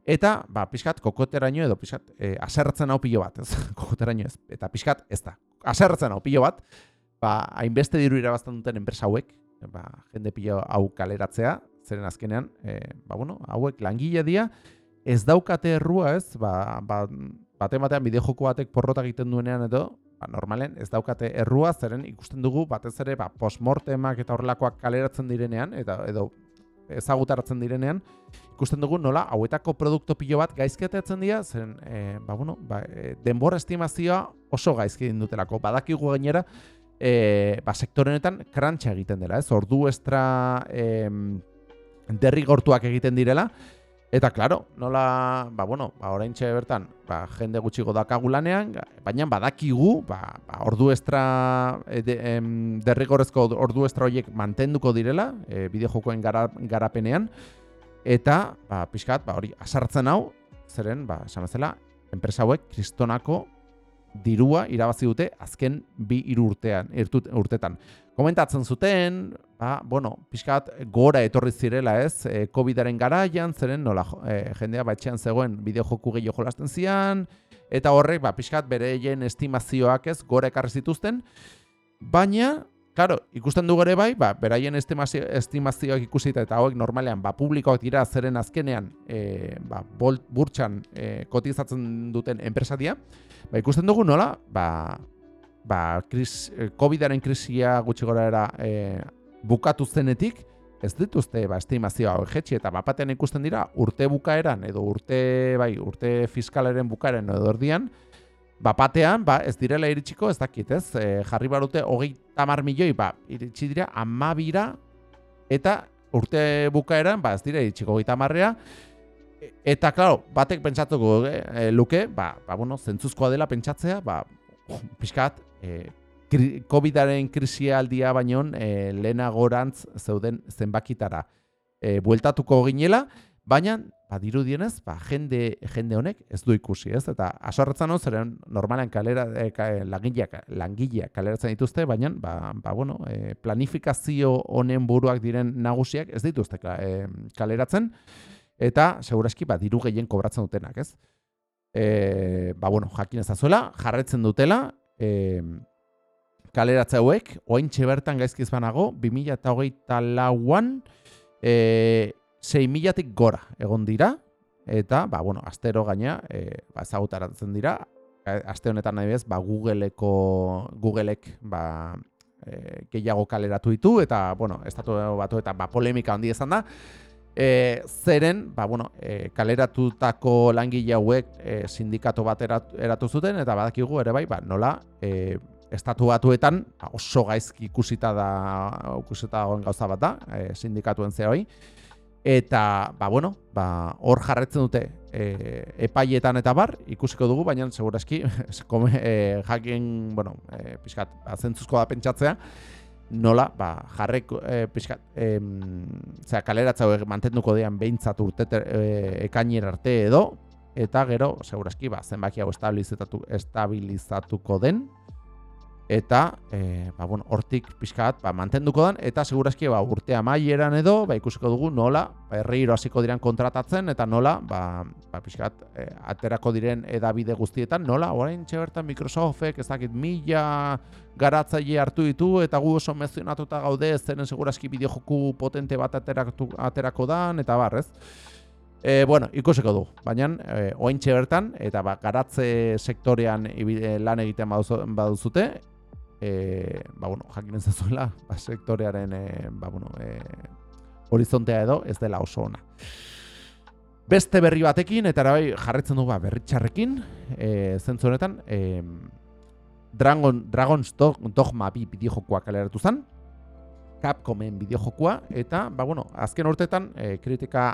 eta ba, pixkat kokoteraino edo pixkat e, aserratzen hau pilo bat, ez? kokoteraino ez, eta pixkat ez da. Aserratzen hau pilo bat, ba, hainbeste diru irabazten duten enpresa hauek, ba, jende pilo hau kaleratzea, zeren azkenean, e, ba, bueno, hauek langile dia, ez daukate errua ez, ba, ba, bate batean bideo joko batek porrotak egiten duenean edo, ba, normalen ez daukate errua, zeren ikusten dugu batez ere ba, postmortemak eta horrelakoak kaleratzen direnean, eta edo ezagutaratzen direnean, ikusten dugu nola hauetako produktu pilo bat gaizketetzen dira, zeren e, ba, bueno, ba, e, denbora estimazioa oso gaizki dutelako. Badakigu gainera, e, ba, sektorenetan krantxa egiten dela, ez? Ordu estra e, derrigortuak egiten direla, Eta, claro, nola, ba, bueno, ba, orain bertan, ba, jende gutxiko dakagu lanean, baina badakigu, ba, ba, ordu estra, e, de, em, derrigorezko ordu estra horiek mantenduko direla, e, bideojokoen gara, garapenean, eta, ba, pixkat, ba, hori, asartzen hau, zeren, ba, esan bezala, enpresa hauek kristonako dirua irabazi dute azken bi hiru urtean, urtetan. Komentatzen zuten, ba, bueno, pixkat gora etorri zirela ez, e, COVID-aren garaian, zeren nola e, jendea batxean zegoen bideojoku gehiago jolasten zian, eta horrek, ba, pixkat bereien estimazioak ez, gora ekarri zituzten, baina, Claro, ikusten dugu ere bai, ba, beraien estimazio, estimazioak ikusita eta hauek normalean ba, publikoak dira zeren azkenean e, ba, bolt, burtsan e, kotizatzen duten enpresadia, ba, ikusten dugu nola, ba, ba, kris, eh, COVID-aren krisia gutxi gora era e, bukatu zenetik, ez dituzte ba, estimazioa jetxi eta bapatean ikusten dira urte bukaeran edo urte, bai, urte fiskalaren bukaeran edo erdian, bapatean ba, ez direla iritsiko ez dakit ez, e, jarri barute hogei tamar milioi, ba, iritsi dira amabira eta urte bukaeran ba, ez dira iritsiko hogei tamarrea, Eta, klaro, batek pentsatuko e, luke, ba, ba, bueno, zentzuzkoa dela pentsatzea, ba, pixkat, e, COVID-aren krisialdia baino e, lehenagorantz zeuden zenbakitara e, bueltatuko ginela, baina badiru dienez, ba, jende, jende honek ez du ikusi, ez? Eta asorretzen hon, zeren normalen kalera, e, ka, langileak, langileak kaleratzen dituzte, baina ba, ba, bueno, e, planifikazio honen buruak diren nagusiak ez dituzte e, kaleratzen, eta segurazki ba, diru gehien kobratzen dutenak, ez? E, ba, bueno, jakin ezazuela, jarretzen dutela, e, kaleratze hauek, oain bertan gaizkiz banago, 2008 lauan, e, 6 gora egon dira, eta, ba, bueno, astero gaina, e, ba, ezagutaratzen dira, aste honetan nahi bez, ba, Googleeko, Googleek, ba, e, gehiago kaleratu ditu, eta, bueno, estatu batu eta, ba, polemika handi izan da, E, zeren, ba, bueno, e, kaleratutako langile hauek e, sindikatu bat eratu zuten, eta badakigu ere bai, ba, nola, e, estatu batuetan ba, oso gaizki ikusita da ikusita dagoen gauza bat da, e, sindikatuen hoi. Eta, ba, bueno, ba, hor jarretzen dute e, epaietan eta bar, ikusiko dugu, baina segurazki, e, jakin, bueno, e, pixkat, ba, zentzuzko da pentsatzea, nola, ba, jarrek, e, pixkat, e, zera, kaleratza mantenduko dian behintzat urte e, ekainier arte edo, eta gero, segurazki, ba, zenbaki hau estabilizatu, estabilizatuko den, eta e, ba, bueno, hortik pixkat ba, mantenduko den, eta segurazki ba, urtea maieran edo, ba, ikusiko dugu nola, ba, erreiro hasiko diren kontratatzen, eta nola, ba, ba, pixkat, e, aterako diren edabide guztietan, nola, orain txebertan Microsoftek, ez dakit, mila garatzaile hartu ditu, eta gu oso mezionatuta gaude, zeren segurazki bideo joku potente bat aterako, aterako dan, eta barrez. E, bueno, ikusiko du, baina e, ointxe bertan, eta ba, garatze sektorean lan egiten baduzute, e, ba, bueno, jakin ez zuela, ba, sektorearen e, ba, bueno, e, horizontea edo ez dela oso ona. Beste berri batekin, eta bai jarretzen du ba, berri txarrekin, e, zentzu honetan, e, Dragon, Dragon's Dogma bi bideojokoa kaleratu zen, Capcomen bideojokoa, eta, ba, bueno, azken urtetan, e, kritika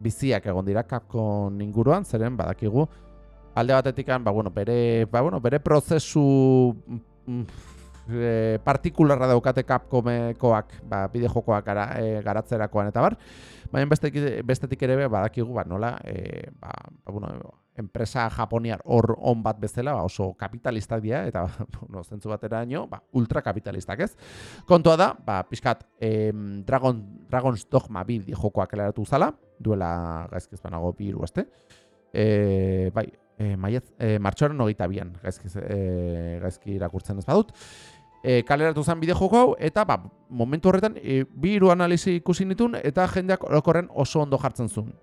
biziak egon dira Capcom inguruan, zeren badakigu, alde batetik, ba, bueno, bere, ba, bueno, bere prozesu mm, e, partikularra daukate Capcomekoak, ba, bide jokoak gara, e, garatzerakoan eta bar, baina bestetik, bestetik ere badakigu, ba, nola, e, ba, ba, bueno, enpresa japoniar hor on bat bezala, ba, oso kapitalistak dira, eta no, zentzu batera ino, ba, ultrakapitalistak ez. Kontua da, ba, pixkat, em, Dragon, Dragon's Dogma bi jokoak elaratu zala, duela gaizkiz banago bi iru, este? E, bai, e, maiet, e, martxoaren hogeita bian, gaizki, e, gaizki irakurtzen ez badut. E, kaleratu zen bideo joko hau, eta ba, momentu horretan e, bi hiru analizi ikusi nitun, eta jendeak orokorren oso ondo jartzen zuen.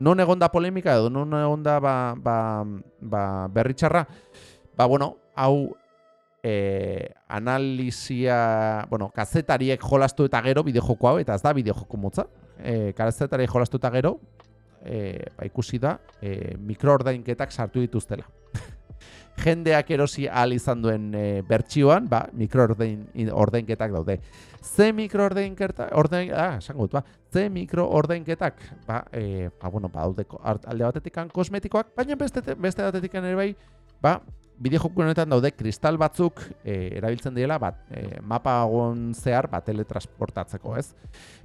Non egon da polemika edo, non egon da ba, ba, ba, berritxarra, ba, bueno, hau e, analizia, bueno, kazetariek jolastu eta gero bideo joko hau, eta ez da bideo joko motza, e, kazetariek jolastu eta gero, e, ba, ikusi da e, mikroordainketak sartu dituztela. Jendeak erosi ahal izan duen e, bertsioan, ba, mikroordainketak daude. Ze mikroordainketak, ordain, ah, esango ba, ze mikroordainketak, ba, e, ba, bueno, ba, daude alde batetik kosmetikoak, baina beste, beste batetik ere bai, ba, bideo honetan daude kristal batzuk e, erabiltzen direla bat e, mapa agon zehar bat teletransportatzeko, ez?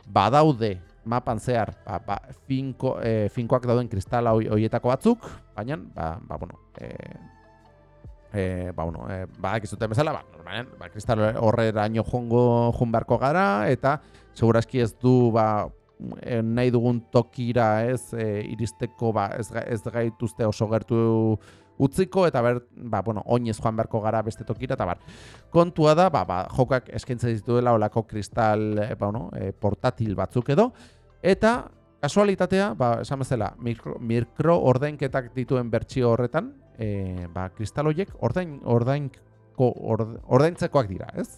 Badaude mapan zehar ba, ba, finko, e, finkoak dauden kristala hoietako batzuk, baina ba, ba bueno, e, e, ba, bueno, e, ba, bezala, ba, normalen, ba, kristal horreraino jongo junbarko gara, eta segurazki ez du, ba, nahi dugun tokira ez e, iristeko ba, ez, ez gaituzte oso gertu utziko eta ber, ba, bueno, oinez joan beharko gara beste tokira eta bar. Kontua da, ba, ba, jokak eskaintza dituela olako kristal e, ba, no, e, portatil batzuk edo eta kasualitatea, ba, esan bezala, mikro, mikro ordainketak dituen bertsio horretan, e, ba, kristal horiek ordain, ordainko, ordaintzekoak dira, ez?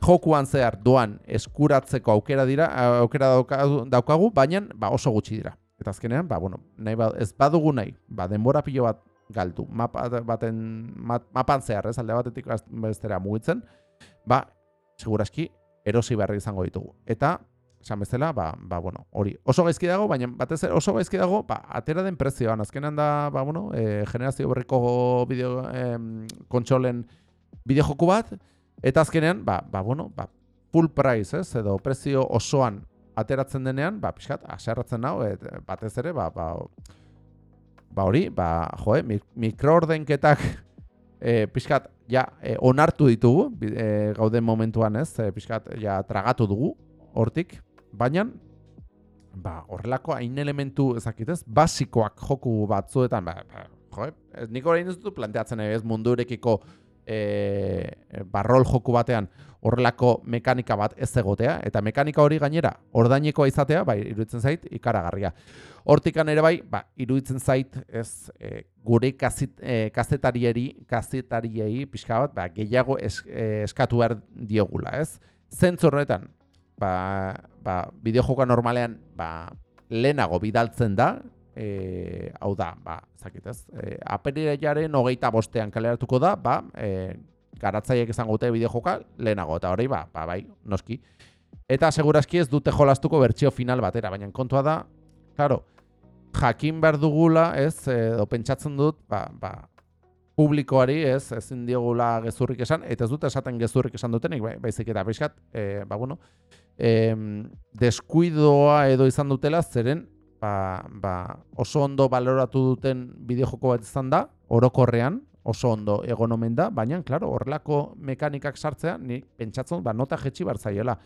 Jokuan zehar doan eskuratzeko aukera dira, aukera daukagu, baina ba, oso gutxi dira. Eta azkenean, ba, bueno, nahi ba, ez badugu nahi, ba, denbora pilo bat galdu. Mapa baten mapan zehar, ez alde batetik bestera mugitzen, ba, seguraski erosi behar izango ditugu. Eta esan bezala, ba, ba, bueno, hori oso gaizki dago, baina batez oso gaizki dago, ba, atera den prezioan, azkenean da, ba, bueno, e, generazio berriko bideo, e, kontsolen bideo joku bat, eta azkenean, ba, ba, bueno, ba, full price, ez, edo prezio osoan ateratzen denean, ba, pixkat, aserratzen nau, et, batez ere, ba, ba, ba hori, ba, jo, eh, mikroordenketak e, pixkat, ja, e, onartu ditugu, e, gauden momentuan ez, e, pixkat, ja, tragatu dugu, hortik, baina, ba, horrelako hain elementu ezakitez, basikoak joku batzuetan, ba, ba jo, ez, nik horrein ez dut planteatzen ez mundurekiko e, barrol joku batean horrelako mekanika bat ez egotea, eta mekanika hori gainera, ordainekoa izatea, bai, iruditzen zait, ikaragarria. Hortikan ere bai, ba, iruditzen zait, ez, e, gure kazit, e, kazetarieri, kazetariei, pixka bat, ba, gehiago es, e, eskatu behar diogula, ez? Zentzu horretan, ba, ba, bideojoka normalean, ba, lehenago bidaltzen da, e, hau da, ba, zakit ez, e, aperilaren hogeita bostean kaleratuko da, ba, e, garatzaiek esan gute bideojoka lehenago, eta hori, ba, ba, bai, noski. Eta segurazki ez dute jolastuko bertsio final batera, baina kontua da, Claro, jakin behar dugula, ez, edo pentsatzen dut, ba, ba, publikoari, ez, ezin diogula gezurrik esan, eta ez dut esaten gezurrik esan dutenik, bai, baizik eta pixkat, e, ba, bueno, e, deskuidoa edo izan dutela, zeren, ba, ba, oso ondo baloratu duten bideojoko bat izan da, orokorrean, oso ondo egon omen da, baina, klaro, horrelako mekanikak sartzea, ni pentsatzen, ba, nota jetxi bartzaiela.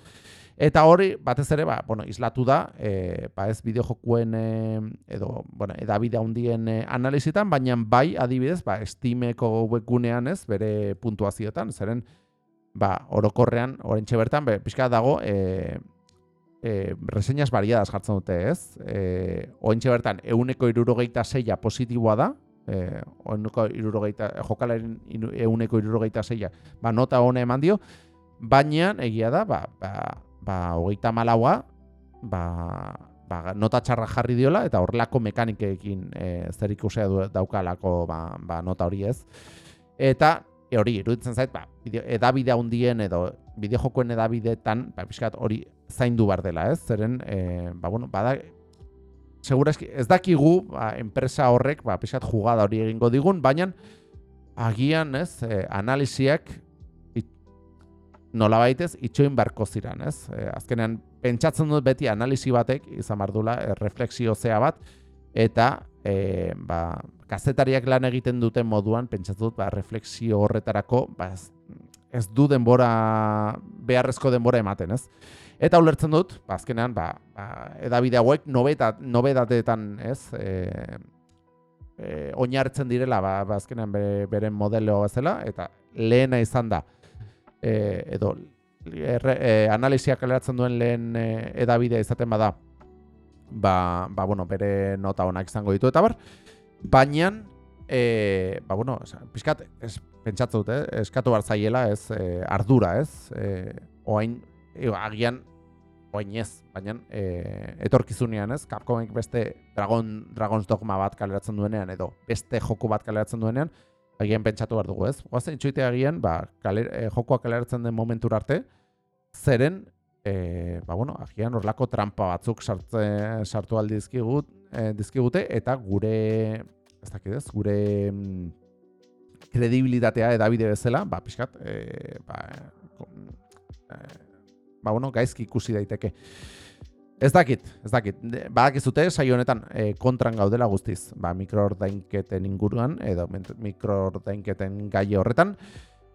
Eta hori, batez ere, ba, bueno, islatu da, e, ba ez bideo jokuen e, edo, bueno, edabide handien e, analizitan, baina bai adibidez, ba, estimeko webgunean ez, bere puntuazioetan, zeren, ba, orokorrean, orentxe bertan, be, pixka dago, e, e, reseñas variadas jartzen dute ez, e, orentxe bertan, euneko irurogeita zeia positiboa da, e, euneko irurogeita, jokalaren euneko irurogeita zeia, ba, nota hone eman dio, baina, egia da, ba, ba, ba, hogeita malaua, ba, ba, nota txarra jarri diola, eta horrelako mekanikekin e, zer ikusea daukalako ba, ba, nota hori ez. Eta e, hori, iruditzen zait, ba, edabide handien edo bideo jokoen edabideetan, ba, pixkat hori zaindu bar dela ez, zeren, e, ba, bueno, bada, segurazki, ez dakigu, ba, enpresa horrek, ba, pixkat jugada hori egingo digun, baina, agian, ez, e, analiziak nola baitez, itxoin barko ziren, ez? E, azkenean, pentsatzen dut beti analisi batek, izan bardula, e, refleksio zea bat, eta e, ba, kazetariak lan egiten duten moduan, pentsatzen dut, ba, refleksio horretarako, ba, ez, du denbora, beharrezko denbora ematen, ez? Eta ulertzen dut, ba, azkenean, ba, ba, edabide hauek nobetat, nobedateetan, ez? E, e, oinartzen direla, ba, ba azkenean beren modelo bezala, eta lehena izan da, e, edo erre, e, analisiak kaleratzen duen lehen e, edabidea izaten bada ba, ba, bueno, bere nota honak izango ditu eta bar baina e, ba, bueno, pixkat es, pentsatzu dut, eh? eskatu bar zaiela ez, e, ardura ez e, oain, e, agian oain ez, baina e, etorkizunean ez, Capcomik beste Dragon, Dragon's Dogma bat kaleratzen duenean edo beste joku bat kaleratzen duenean agian pentsatu behar dugu ez. Guazen itxuite agian, ba, kaler, e, jokoa kaleratzen den momentur arte, zeren, e, ba, bueno, agian horlako trampa batzuk sartu aldi dizkigut, e, dizkigute, eta gure, ez dakit ez, gure mm, kredibilitatea edabide bezala, ba, pixkat, e, ba, e, ba, bueno, gaizki ikusi daiteke. Ez dakit, ez dakit. Badakizute saio honetan e, kontran gaudela guztiz, ba mikroordainketen inguruan edo mikroordainketen gai horretan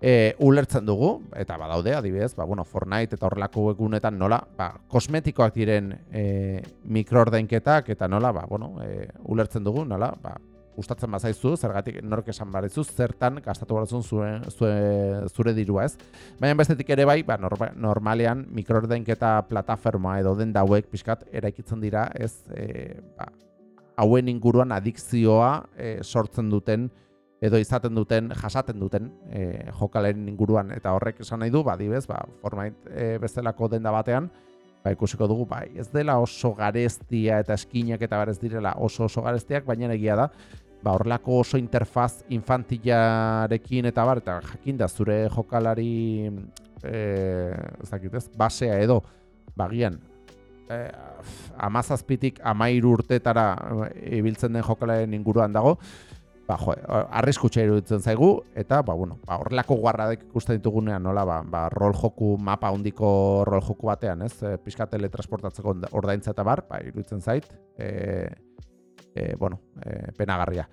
e, ulertzen dugu eta badaude adibidez, ba bueno, Fortnite eta horrelako egunetan nola, ba kosmetikoak diren e, mikroordainketak eta nola, ba bueno, e, ulertzen dugu nola, ba gustatzen bazaizu, zergatik nork esan barizu, zertan gastatu barazun zure, zure, zure dirua ez. Baina bestetik ere bai, ba, normalean mikroordainketa plataforma edo den dauek pixkat eraikitzen dira ez e, ba, hauen inguruan adikzioa e, sortzen duten edo izaten duten, jasaten duten e, jokalaren inguruan. Eta horrek esan nahi du, ba, dibez, ba, formait e, bezalako denda batean, ba, ikusiko dugu, bai, ez dela oso gareztia eta eskinak eta barez direla oso oso gareztiak, baina egia da, ba, horrelako oso interfaz infantilarekin eta bar, eta jakin da zure jokalari e, ez basea edo, bagian, e, amazazpitik amairu urtetara ibiltzen den jokalaren inguruan dago, ba, jo, arriskutsa iruditzen zaigu, eta ba, bueno, ba, horrelako guarradek ikusten ditugunean, nola, ba, ba, rol joku, mapa hondiko rol joku batean, ez, e, pixka teletransportatzeko ordaintza eta bar, ba, iruditzen zait, e, e, bueno, e, penagarria.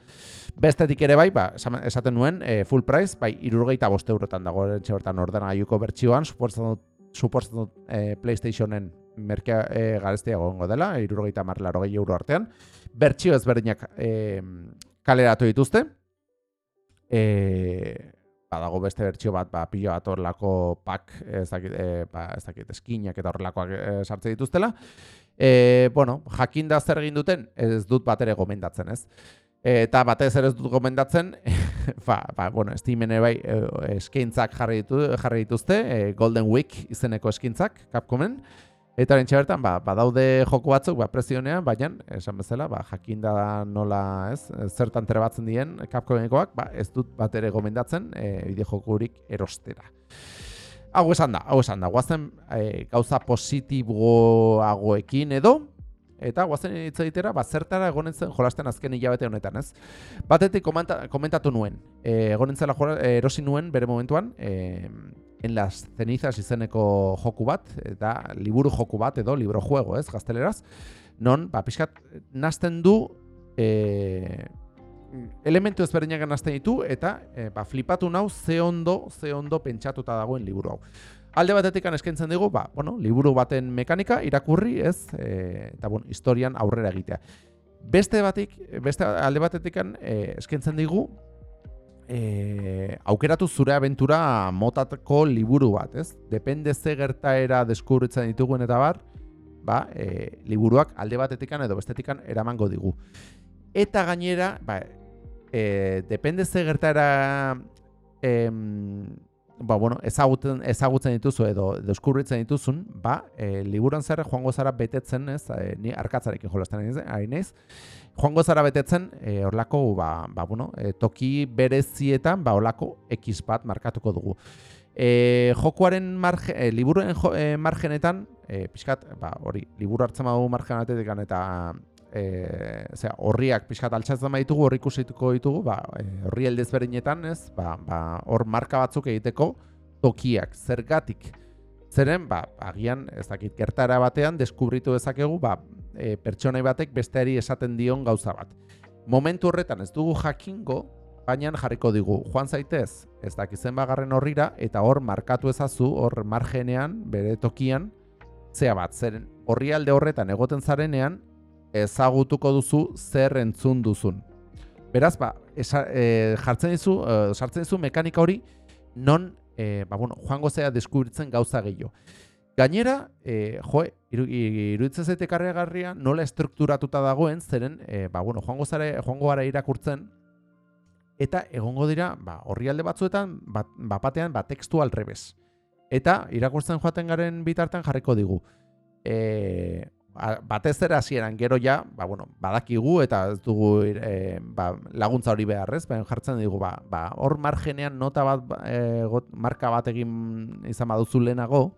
Bestetik ere bai, ba, esaten nuen, e, full price, bai, irurgeita boste eurotan dago erentxe bertan ordena gaiuko bertxioan, suportzen dut, e, Playstationen merkea e, gareztia gongo dela, irurgeita rogei euro artean. Bertxio ezberdinak e, kaleratu dituzte. E, badago beste bertsio bat, ba, pilo bat horrelako pak, ez dakit, e, ba, ez dakit, eskinak eta horrelakoak e, sartze dituztela. E, bueno, jakin da zer egin duten, ez dut bat ere gomendatzen, ez? Eta batez ere ez dut gomendatzen, ba, ba, bueno, Steamen bai e, eskintzak jarri, ditu, jarri dituzte, e, Golden Week izeneko eskintzak, Capcomen, Eta hori bertan, ba, badaude joko batzuk, ba, presionean, baina, esan bezala, ba, jakinda nola, ez, zertan trebatzen dien, kapkoenikoak, ba, ez dut bat ere gomendatzen, e, bide jokurik erostera. Hau esan da, hau esan da, guazen e, gauza positiboagoekin edo, eta guazen hitz egitera, ba, zertara egonen jolasten azken hilabete honetan, ez? Batetik komentatu nuen, e, egonen zela erosi nuen bere momentuan, e, en las cenizas izeneko joku bat, eta liburu joku bat edo libro juego, ez, gazteleraz, non, ba, pixkat, nazten du e, elementu ezberdinak nazten ditu, eta e, ba, flipatu nau ze ondo, ze ondo pentsatuta dagoen liburu hau. Alde batetik eskaintzen dugu, ba, bueno, liburu baten mekanika irakurri, ez, e, eta bueno, historian aurrera egitea. Beste batik, beste alde batetik e, eskaintzen digu, e, aukeratu zure abentura motatako liburu bat, ez? Depende ze gertaera deskubritzen ditugun eta bar, ba, e, liburuak alde batetikan edo bestetikan eramango digu. Eta gainera, ba, e, depende ze gertaera em, ba, bueno, ezagutzen, ezagutzen dituzu edo deskubritzen dituzun, ba, e, liburuan zer joango zara betetzen, ez? E, ni arkatzarekin jolasten ari naiz joango zara betetzen e, orlako ba, ba, bueno, e, toki berezietan ba orlako X bat markatuko dugu. E, jokuaren marge, e, liburuen jo, e, margenetan e, pixkat, ba, hori, liburu hartzen badu margenatetik eta e, zera, horriak pixkat altxatzen ditugu, horri ikusituko ditugu, ba, e, horri eldez berinetan, ez, ba, ba, hor marka batzuk egiteko, tokiak, zergatik. Zeren, ba, agian, ez dakit, gertara batean, deskubritu dezakegu, ba, e, pertsonai batek besteari esaten dion gauza bat. Momentu horretan ez dugu jakingo, baina jarriko digu, joan zaitez, ez dakizen bagarren horrira, eta hor markatu ezazu, hor margenean, bere tokian, zea bat, zeren horri alde horretan egoten zarenean, ezagutuko duzu zer entzun duzun. Beraz, ba, esa, e, jartzen dizu, e, sartzen dizu mekanika hori, non, e, ba, bueno, joango zea deskubritzen gauza gehiago. Gainera, e, jo, iruditzen zaite karregarria, nola estrukturatuta dagoen, zeren, e, ba, bueno, joango, zare, joango gara irakurtzen, eta egongo dira, ba, horri alde batzuetan, bat, bapatean, ba, tekstu alrebez. Eta, irakurtzen joaten garen bitartan jarriko digu. E, batez ere hasieran gero ja, ba, bueno, badakigu eta ez dugu e, ba, laguntza hori beharrez, baina jartzen dugu, ba, ba, hor margenean nota bat, e, got, marka bat egin izan baduzu lehenago,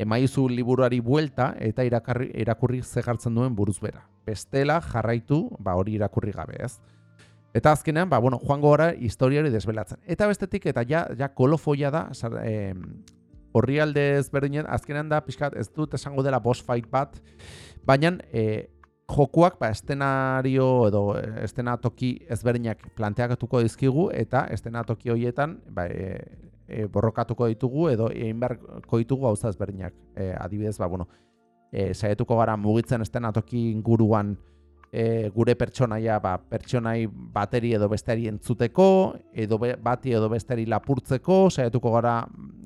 emaizu liburuari buelta eta irakarri, irakurri zegartzen duen buruz bera. Bestela jarraitu, ba, hori irakurri gabe, ez? Eta azkenean, ba, bueno, joango gara historiari desbelatzen. Eta bestetik, eta ja, ja kolofoia da, sar, e, horri alde ezberdinen, azkenean da, pixkat, ez dut esango dela boss fight bat, baina e, jokuak ba, estenario edo e, estenatoki ezberdinak planteakatuko dizkigu eta estenatoki horietan ba, e, e, borrokatuko ditugu edo egin beharko ditugu gauza ezberdinak. E, adibidez, ba, bueno, e, saietuko gara mugitzen estenatoki inguruan e, gure pertsonaia ba, pertsonai bateri edo besteri entzuteko, edo bati edo besteri lapurtzeko, saietuko gara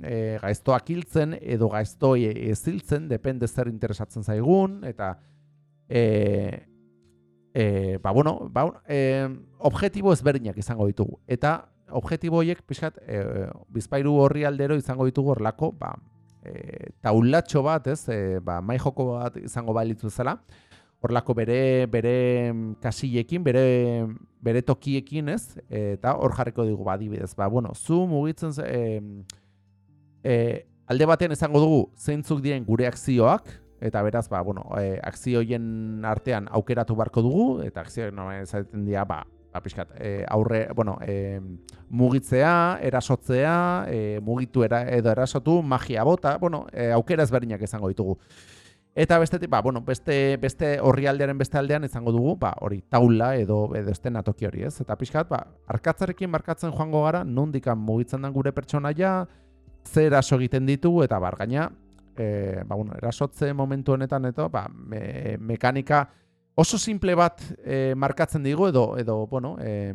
e, gaiztoak hiltzen edo gaiztoi ez hiltzen, depende zer interesatzen zaigun, eta e, e, ba, bueno, ba, e, objetibo ezberdinak izango ditugu. Eta objetibo horiek, pixkat, e, bizpairu horri aldero izango ditugu horlako, ba, e, taulatxo bat, ez, e, ba, mai joko bat izango balitzu zela, horlako bere bere kasillekin, bere bere tokiekin, ez? Eta hor jarriko digu badibidez. Ba, bueno, zu mugitzen e, e, alde batean izango dugu zeintzuk diren gure akzioak eta beraz ba bueno, e, akzioien artean aukeratu barko dugu eta akzioak no ezaten dira ba ba pizkat e, aurre bueno, e, mugitzea, erasotzea, e, mugitu era, edo erasotu, magia bota, bueno, e, aukera ezberdinak izango ditugu. Eta bestetik, ba, bueno, beste beste orrialdearen beste aldean izango dugu, ba, hori taula edo edo estena toki hori, ez? Eta pixkat, ba, arkatzarekin markatzen joango gara, nondikan mugitzen den gure pertsonaia, zer eraso egiten ditugu eta bar gaina e, ba, bueno, erasotze momentu honetan eta ba, me, mekanika oso simple bat e, markatzen digu edo edo bueno e,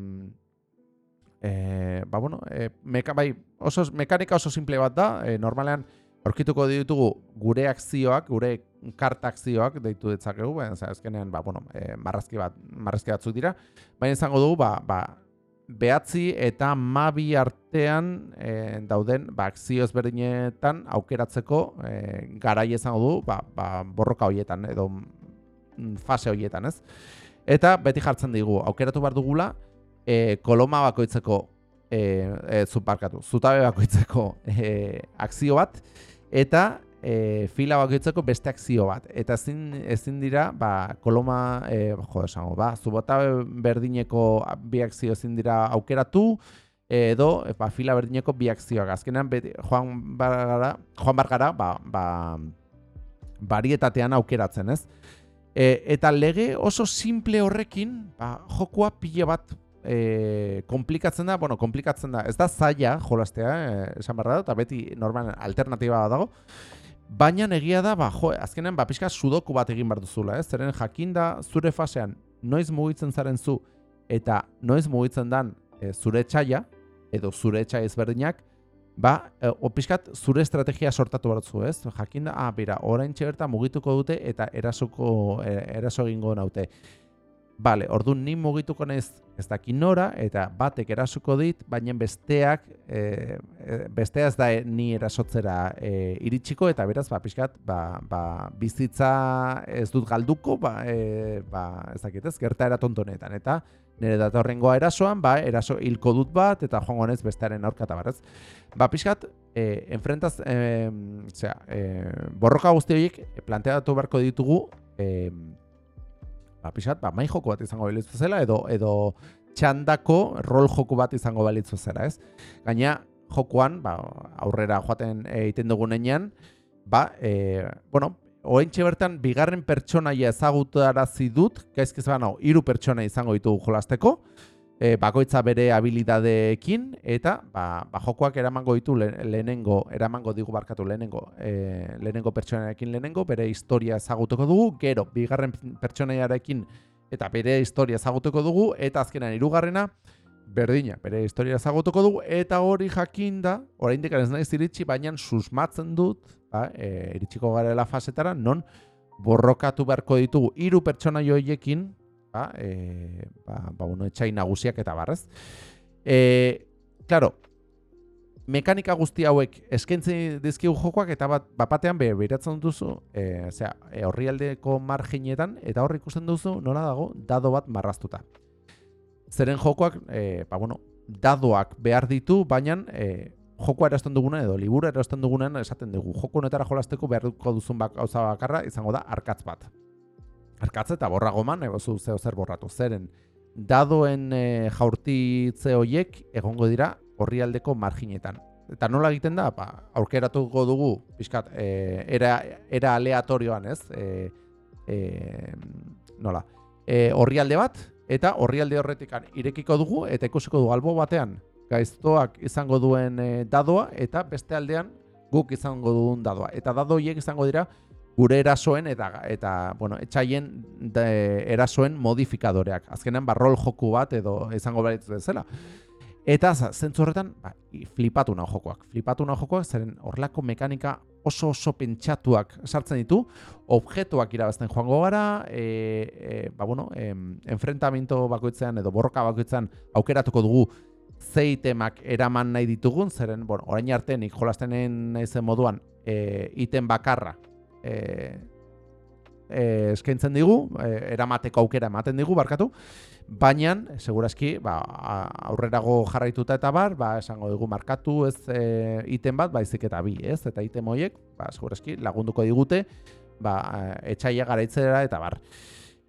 e, ba, bueno, e, meka, bai, oso, mekanika oso simple bat da e, normalean aurkituko ditugu gure akzioak, gure karta akzioak deitu ditzakegu, baina azkenean ba, bueno, e, marrazki bat marrazki batzuk dira, baina izango dugu ba, ba, behatzi eta mabi artean e, dauden ba, akzio ezberdinetan aukeratzeko e, garai izango du ba, ba, borroka horietan edo mm, fase horietan, ez? Eta beti jartzen digu, aukeratu behar dugula, e, koloma bakoitzeko, e, e, zuparkatu, zutabe bakoitzeko e, akzio bat, eta e, fila bakoitzeko beste akzio bat. Eta ezin, ezin dira, ba, koloma, e, jo, esango, ba, zubota berdineko bi akzio ezin dira aukeratu, edo ba, fila berdineko bi akzioak. Azkenean, beti, joan bargara, joan bargara, ba, ba, barietatean aukeratzen, ez? E, eta lege oso simple horrekin, ba, jokua pile bat e, komplikatzen da, bueno, komplikatzen da, ez da zaila jolastea, e, esan barra da, eta beti normal alternatiba dago, Baina egia da, ba, jo, azkenean, ba, pixka sudoku bat egin behar duzula, ez? Zeren jakinda zure fasean noiz mugitzen zaren zu eta noiz mugitzen dan e, zure txaia, edo zure txai ezberdinak, ba, e, opiskat zure estrategia sortatu behar duzu, ez? Jakinda, ah, bera, orain txeberta mugituko dute eta erasoko, e, eraso egingo naute. Bale, ordu ni mugituko naiz ez daki nora eta batek erasuko dit, baina besteak e, besteaz da ni erasotzera e, iritsiko eta beraz ba pixkat ba, ba, bizitza ez dut galduko ba, e, ba ez dakit ez gerta era tontonetan eta nire datorrengoa erasoan ba eraso hilko dut bat eta joango nez bestearen aurka ta barrez. Ba pixkat e, enfrentaz e, e, borroka guzti horiek planteatu beharko ditugu e, ba, pixat, ba, mai joko bat izango balitzu zela, edo, edo txandako rol joku bat izango balitzu zela, ez? Gaina, jokoan, ba, aurrera joaten egiten dugunean, ba, e, bueno, Oentxe bertan, bigarren pertsonaia ezagutarazi dut, gaizkiz baina, hiru pertsona izango ditugu jolasteko, e, bakoitza bere habilidadeekin, eta ba, ba, jokoak eramango ditu lehenengo, eramango digu barkatu lehenengo, e, lehenengo pertsonarekin lehenengo, bere historia ezagutuko dugu, gero, bigarren pertsonaiarekin eta bere historia ezagutuko dugu, eta azkenan hirugarrena, berdina, bere historia ezagutuko dugu, eta hori jakinda, orain ez naiz iritsi, baina susmatzen dut, ba, e, iritsiko garela fasetara, non borrokatu beharko ditugu hiru pertsona joiekin, ba, e, ba, ba, bueno, etxai nagusiak eta barrez. E, claro, mekanika guzti hauek eskaintzen dizkigu jokoak eta bat bapatean be behiratzen duzu, e, osea, e, horrialdeko marginetan eta hor ikusten duzu nola dago dado bat marraztuta. Zeren jokoak, e, ba, bueno, dadoak behar ditu, baina e, jokoa erazten duguna edo liburu erazten dugunean esaten dugu. Joko honetara jolasteko beharko duzun bak, gauza bakarra izango da arkatz bat. Arkatz eta borra goman, ego zu zeo zer borratu. Zeren, dadoen e, jaurtitze horiek egongo dira horrialdeko marginetan. Eta nola egiten da, ba, aurkeratuko dugu, pixkat, e, era, era aleatorioan, ez? E, e, nola, e, horrialde bat, eta horrialde horretikan irekiko dugu, eta ikusiko du albo batean, gaiztoak izango duen e, dadoa, eta beste aldean guk izango duen dadoa. Eta dadoiek izango dira gure erasoen eta eta bueno, etxaien erasoen modifikadoreak. Azkenean barrol joku bat edo izango behar zela. Eta zentzu horretan, ba, flipatu nahi jokoak. Flipatu nahi jokoak, zeren horlako mekanika oso oso pentsatuak sartzen ditu, objektuak irabazten joango gara, e, e, ba, bueno, e, enfrentamiento bakoitzean edo borroka bakoitzean aukeratuko dugu zeitemak eraman nahi ditugun, zeren, bueno, orain arte nik jolastenen naizen moduan, e, iten bakarra e, e, eskaintzen digu, e, eramateko aukera ematen digu, barkatu, Baina, segurazki, ba, aurrerago jarraituta eta bar, ba, esango dugu markatu ez e, iten bat, baizik eta bi, ez? Eta iten moiek, ba, segurazki, lagunduko digute, ba, etxaia garaitzera eta bar.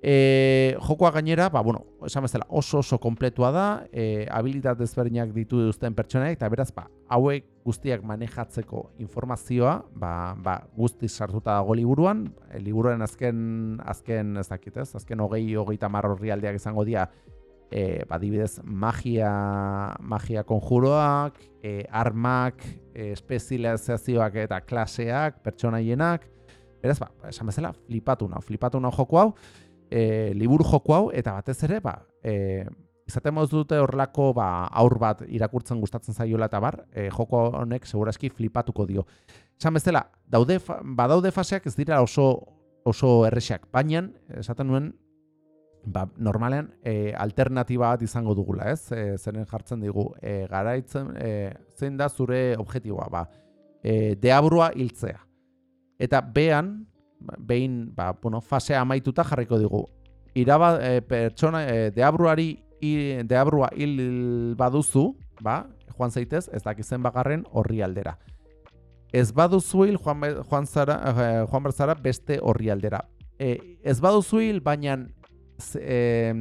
E, jokoa gainera, ba, bueno, esan bezala oso oso kompletua da, e, habilitat ezberdinak ditu duzten pertsonaik, eta beraz, ba, hauek guztiak manejatzeko informazioa, ba, ba, guzti sartuta dago liburuan, e, liburuaren azken, azken ez dakit ez, azken hogei, hogei tamar horri aldeak izango dira, e, ba, dibidez, magia, magia konjuroak, e, armak, e, espezializazioak eta klaseak, pertsonaienak, beraz, ba, esan bezala, flipatu nau, flipatu nau joku hau, e, liburu joko hau eta batez ere ba e, izaten moz dute horrelako ba, aur bat irakurtzen gustatzen zaiola eta bar e, joko honek segurazki flipatuko dio. Esan bezala, daude, badaude faseak ez dira oso oso erresak, baina esaten nuen ba, normalean e, alternatiba bat izango dugula, ez? E, zeren jartzen digu, e, garaitzen, e, zein da zure objektiboa, ba, e, deabrua hiltzea. Eta bean, behin ba, bueno, fase amaituta jarriko digu. Iraba e, pertsona e, deabruari deabrua hil baduzu, ba, joan zaitez, ez dakizen bagarren horri aldera. Ez baduzu hil, joan, joan, zara, eh, joan berzara beste horri aldera. E, ez baduzu hil, baina e,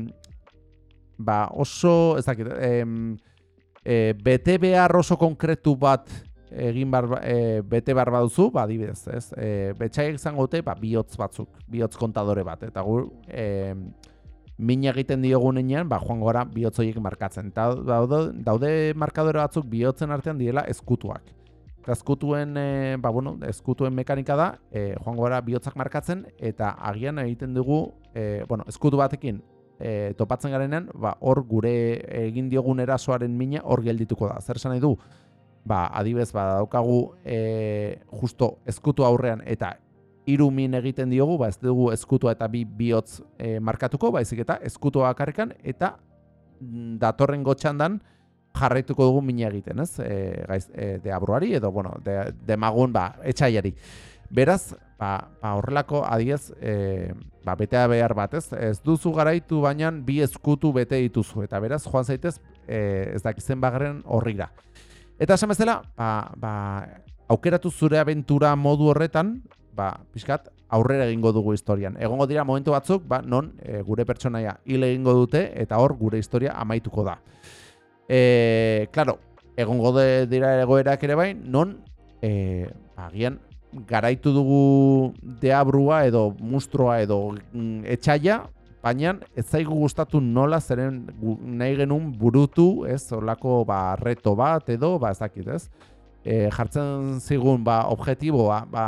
ba, oso, ez dakit, e, e, bete behar oso konkretu bat egin bar, e, bete behar baduzu, ba, dibidez, ez? E, betxaiek izango dute, ba, bihotz batzuk, bihotz kontadore bat, eta gu, e, min egiten diogunean, ba, joan gora bihotz horiek markatzen. Eta daude, daude markadore batzuk bihotzen artean diela eskutuak. Eta eskutuen, e, ba, bueno, eskutuen mekanika da, e, joan gora bihotzak markatzen, eta agian egiten dugu, e, bueno, eskutu batekin, e, topatzen garenean, ba, hor gure egin diogun erasoaren mina hor geldituko da. Zer esan nahi du? Ba, adibez, ba, daukagu e, justo eskutu aurrean eta hiru min egiten diogu, ba, ez dugu eskutua eta bi bihotz e, markatuko, baizik eta eskutua akarrikan eta mm, datorren gotxandan jarraituko dugu mina egiten, ez? E, gaiz, e, de abruari edo, bueno, de, demagun, ba, etxaiari. Beraz, ba, ba horrelako adiez, e, ba, betea behar bat, ez? Ez duzu garaitu, baina bi eskutu bete dituzu. Eta beraz, joan zaitez, e, ez dakizen bagaren horrira. Eta esan bezala, ba, ba, aukeratu zure abentura modu horretan, ba, pixkat, aurrera egingo dugu historian. Egongo dira momentu batzuk, ba, non e, gure pertsonaia hile egingo dute, eta hor gure historia amaituko da. E, claro, egongo de, dira egoerak ere bain, non e, agian garaitu dugu deabrua edo mustroa edo mm, etxaia, baina ez zaigu gustatu nola zeren nahi genuen burutu, ez, olako ba, reto bat edo, ba, ez dakit, ez? E, jartzen zigun, ba, objetiboa, ba,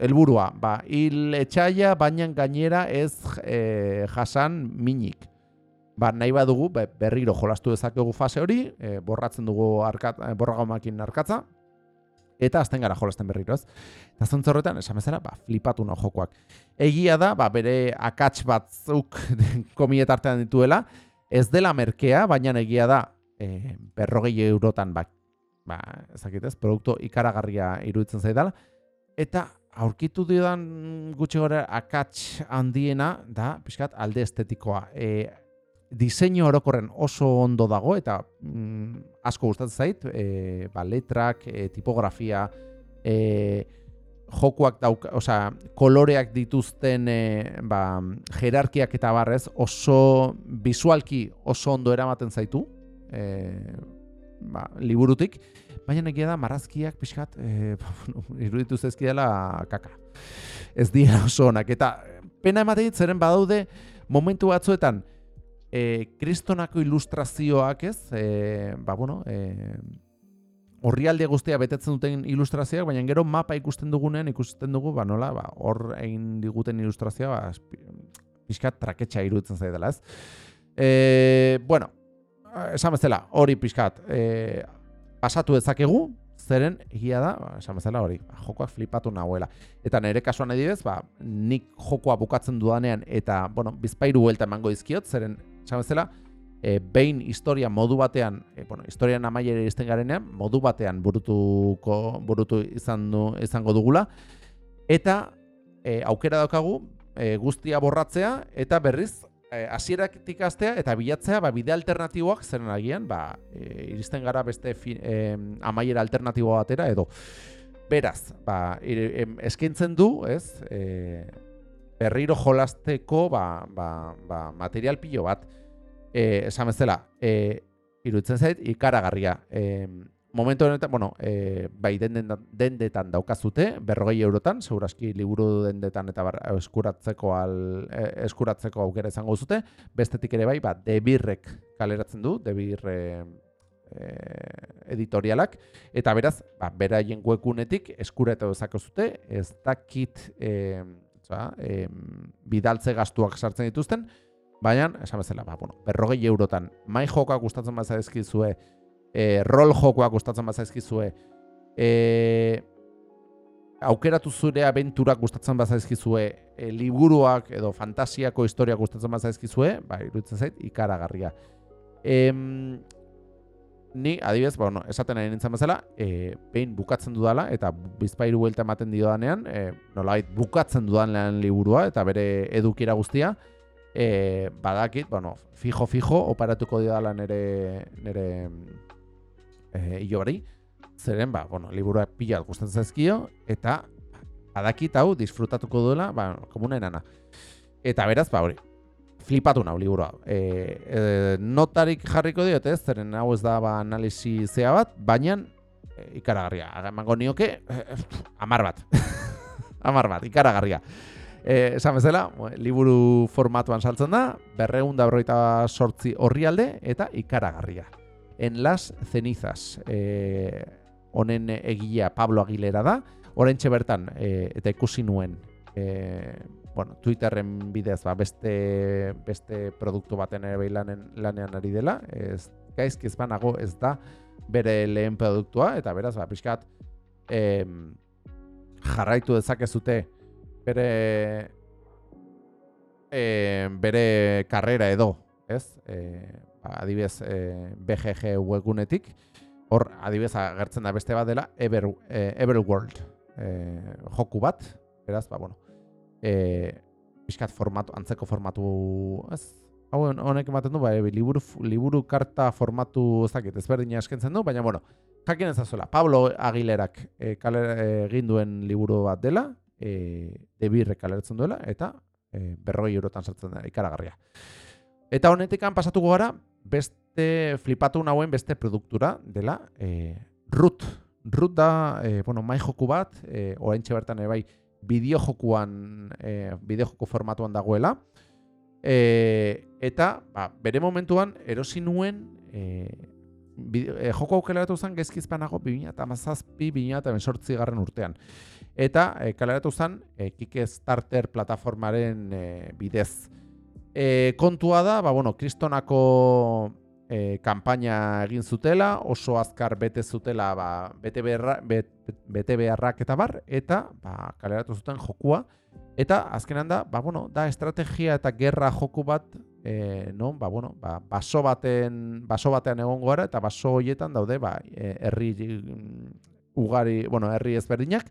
helburua, ba, hil etxaia, baina gainera ez e, jasan minik ba, nahi badugu berriro jolastu dezakegu fase hori, e, borratzen dugu arkat, borragamakin arkatza, eta azten gara jolasten berriro ez. Eta zontza horretan, esan bezala, ba, flipatu no jokoak. Egia da, ba, bere akats batzuk komiet artean dituela, ez dela merkea, baina egia da, e, berrogei eurotan, ba, ba, ezakitez, produktu ikaragarria iruditzen zaidala, eta aurkitu diodan gutxi gore akats handiena da, pixkat, alde estetikoa. E, diseinu orokorren oso ondo dago eta mm, asko gustatzen zait, e, ba, letrak, e, tipografia, e, jokuak dauka, osea, koloreak dituzten e, ba, jerarkiak eta barrez oso visualki oso ondo eramaten zaitu e, ba, liburutik, baina egia da marrazkiak pixkat e, iruditu zezkidela kaka. Ez dira oso onak, eta pena ematen zeren badaude momentu batzuetan, e, kristonako ilustrazioak ez, e, ba bueno, e, horrialde guztia betetzen duten ilustrazioak, baina gero mapa ikusten dugunean ikusten dugu, ba nola, ba, hor egin diguten ilustrazioa, ba, pixkat traketxa iruditzen zaidala ez. E, bueno, esan bezala, hori pixkat, e, pasatu dezakegu, zeren egia da, ba, esan bezala hori, ba, jokoak flipatu nahuela. Eta nire kasuan edibez, ba, nik jokoa bukatzen dudanean, eta, bueno, bizpairu huelta emango izkiot, zeren esan e, behin historia modu batean, e, bueno, historian amaiera izten garenean, modu batean burutuko, burutu izan du, izango dugula, eta e, aukera daukagu e, guztia borratzea, eta berriz, e, asieratik astea eta bilatzea ba, bide alternatiboak zeren agian, ba, e, iristen gara beste fi, e, amaiera alternatibo batera, edo. Beraz, ba, eskaintzen du, ez, e, berriro jolasteko ba, ba, ba, material pilo bat. E, esan bezala, e, iruditzen zait, ikaragarria. E, momentu honetan, bueno, e, bai dendetan daukazute, berrogei eurotan, seguraski liburu dendetan eta bar, eskuratzeko, al, e, eskuratzeko aukera izango zute, bestetik ere bai, ba, debirrek kaleratzen du, debirre e, editorialak, eta beraz, ba, beraien webgunetik eskuratu dezako zute, ez dakit... E, Osa, e, bidaltze gastuak sartzen dituzten, baina, esan bezala, ba, bueno, berrogei eurotan, mai jokoak gustatzen bat zaizkizue, e, rol jokoak gustatzen bat zaizkizue, e, aukeratu zure abenturak gustatzen bat zaizkizue, e, liburuak edo fantasiako historiak gustatzen bat zaizkizue, ba, iruditzen zait, ikaragarria. Em, ni adibidez, bueno, esaten ari nintzen bezala, e, behin bukatzen dudala eta bizpairu buelta ematen diodanean, e, nolabait bukatzen dudan lehen liburua eta bere edukira guztia, e, badakit, bueno, fijo fijo operatuko didala nere nere e, ilobari, zeren ba, bueno, liburua pila gustatzen zaizkio eta badakit hau disfrutatuko duela, ba, komunen. Eta beraz, ba, hori, flipatu nau liburua. E, e, notarik jarriko diot ez, zeren hau ez da ba, analisi zea bat, baina e, ikaragarria. Emango nioke, e, amar bat. amar bat, ikaragarria. E, esan bezala, liburu formatuan saltzen da, berreun da berroita sortzi horri alde, eta ikaragarria. En las cenizas, e, honen egia Pablo Aguilera da, orentxe bertan, e, eta ikusi nuen, e, bueno, Twitterren bidez ba, beste, beste produktu baten ere lanen, lanean ari dela, ez gaizki ez banago ez da bere lehen produktua, eta beraz, ba, pixkat, em, jarraitu dezakezute bere e, bere karrera edo, ez? E, ba, adibidez, e, BGG webgunetik, hor, adibidez, agertzen da beste bat dela, Ever, e, Everworld e, joku bat, beraz, ba, bueno, e, pixkat formatu, antzeko formatu, ez, hau honek ematen du, bai, liburu, liburu karta formatu ezakit, ezberdina eskentzen du, baina, bueno, jakin ezazuela, Pablo Aguilerak e, egin duen liburu bat dela, e, debirre kaleratzen duela, eta e, berroi eurotan sartzen da, ikaragarria. Eta honetik pasatuko gara, beste flipatu nauen beste produktura dela e, Root. Root da, e, bueno, mai joku bat, e, oraintxe bertan bai, bideo jokuan, e, bideo joku formatuan dagoela. E, eta, ba, bere momentuan, erosi nuen, e, bideo, e, joko aukeleratu zen gezkizpanago 2008-2008 garren urtean. Eta, e, kaleratu zen, e, Kickstarter plataformaren e, bidez. E, kontua da, ba, bueno, kristonako e, kanpaina egin zutela, oso azkar bete zutela ba, bete, beharra, bete beharrak eta bar, eta ba, kaleratu zuten jokua. Eta azkenan da, ba, bueno, da estrategia eta gerra joku bat, e, no? ba, bueno, ba, baso, baten, baso batean egon gara, eta baso horietan daude ba, e, herri ugari, bueno, herri ezberdinak,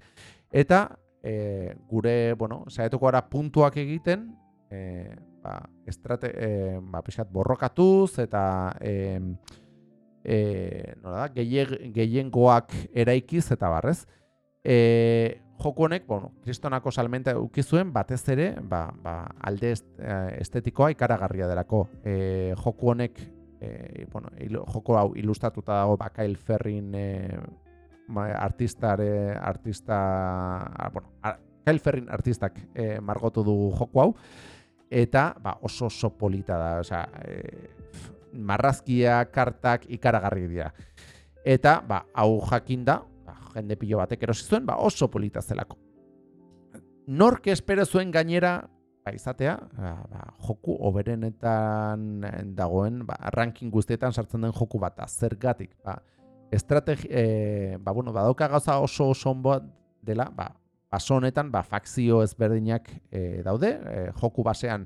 eta e, gure, bueno, saietuko gara puntuak egiten, e, ba, estrate, e, ba, pixat borrokatuz eta e, e, nola da, gehiengoak eraikiz eta barrez. E, joko honek, bueno, kristonako salmenta ukizuen batez ere ba, ba, alde estetikoa ikaragarria derako. E, joko honek, e, bueno, joko hau ilustratuta dago Bakail Ferrin e, artistare, artista, bueno, Kyle Ferrin artistak e, margotu du joko hau eta ba, oso oso polita da, osea, e, marrazkia, kartak ikaragarri dira. Eta ba, hau jakin da, ba, jende pilo batek erosi zuen, ba, oso polita zelako. Nork espero zuen gainera ba, izatea, ba, ba, joku oberenetan dagoen, ba, ranking guztietan sartzen den joku bat, zergatik, ba, estrategi, e, ba, bueno, badauka gauza oso oso dela, ba, Paso honetan, ba, fakzio ezberdinak e, daude, e, joku basean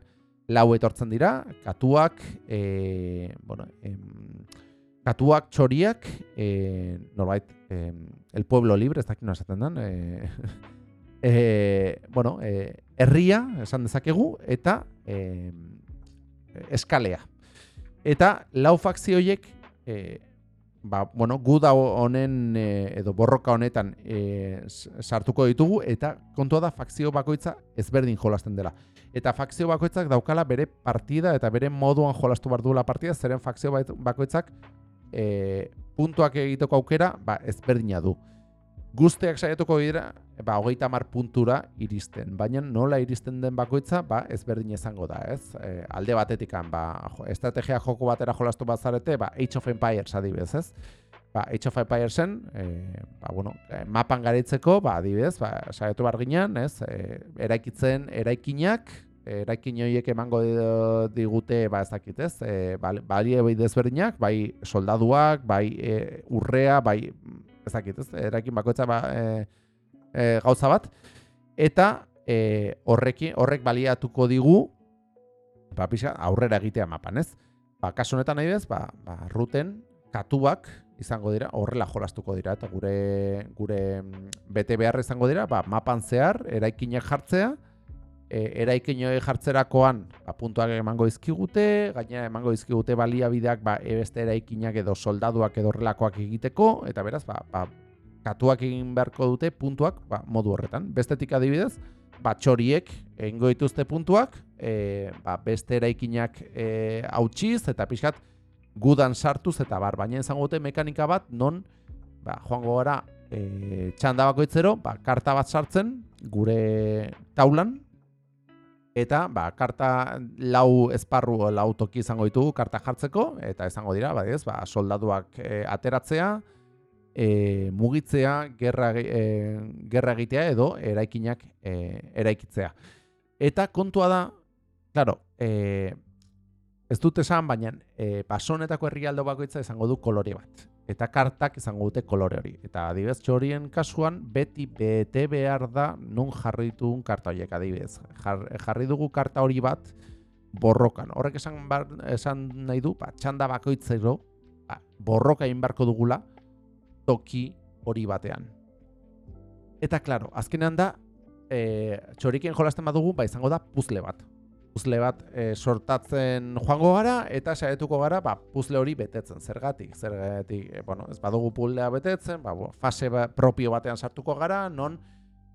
lau etortzen dira, katuak, e, bueno, em, katuak, txoriak, e, norbait, em, el pueblo libre, ez dakit esaten den, e, e, bueno, e, herria, esan dezakegu, eta e, eskalea. Eta lau fakzioiek e, ba, bueno, guda honen e, edo borroka honetan e, sartuko ditugu eta kontua da fakzio bakoitza ezberdin jolasten dela. Eta fakzio bakoitzak daukala bere partida eta bere moduan jolastu bar duela partida, zeren fakzio bakoitzak e, puntuak egiteko aukera ba, ezberdina du. Guzteak saiatuko dira, ba, hogeita mar puntura iristen, baina nola iristen den bakoitza, ba, ezberdin izango da, ez? E, alde batetikan, ba, estrategia joko batera jolastu bazarete, ba, Age of Empires adibidez, ez? Ba, Age of Empiresen, e, ba, bueno, e, mapan garitzeko, ba, adibidez, ba, saiatu barginan, ez? E, eraikitzen, eraikinak, eraikin horiek emango digute, ba, ez dakit, ez? E, bali, ezberdinak, bai soldaduak, bai e, urrea, bai ezakit, ez? Eraikin bakoitza ba, e, e, gauza bat eta e, horrekin horrek baliatuko digu ba pisa, aurrera egitea mapan, ez? Ba, kasu honetan nahi bez, ba, ba, ruten katuak izango dira, horrela jolastuko dira eta gure gure mm, bete behar izango dira, ba, mapan zehar eraikinak jartzea, e, eraikin jartzerakoan ba, puntuak emango izkigute, gaina emango izkigute baliabideak ba, ebeste eraikinak edo soldaduak edo horrelakoak egiteko, eta beraz, ba, ba, katuak egin beharko dute puntuak ba, modu horretan. Bestetik adibidez, ba, txoriek egingo dituzte puntuak, e, ba, beste eraikinak e, hautsiz eta pixkat gudan sartuz eta bar, baina izango dute mekanika bat non ba, joango gara e, txanda bakoitzero, ba, karta bat sartzen gure taulan, eta ba, karta lau esparru lau toki izango ditugu karta jartzeko eta izango dira ba, ez, ba, soldaduak e, ateratzea e, mugitzea gerra, e, gerra egitea edo eraikinak e, eraikitzea. Eta kontua da claro e, ez dut esan baina e, pasonetako herrialdo bakoitza izango du kolore bat eta kartak izango dute kolore hori. Eta adibidez txorien kasuan beti bete behar da nun jarri ditugun karta horiek adibidez. jarri dugu karta hori bat borrokan. Horrek esan, esan nahi du, ba, txanda bakoitzero ba, borroka egin beharko dugula toki hori batean. Eta klaro, azkenean da, e, txoriken jolasten badugu, ba, izango da puzle bat puzle bat e, sortatzen joango gara eta saietuko gara ba, puzle hori betetzen zergatik zergatik e, bueno, ez badugu puzzlea betetzen ba, fase ba, propio batean sartuko gara non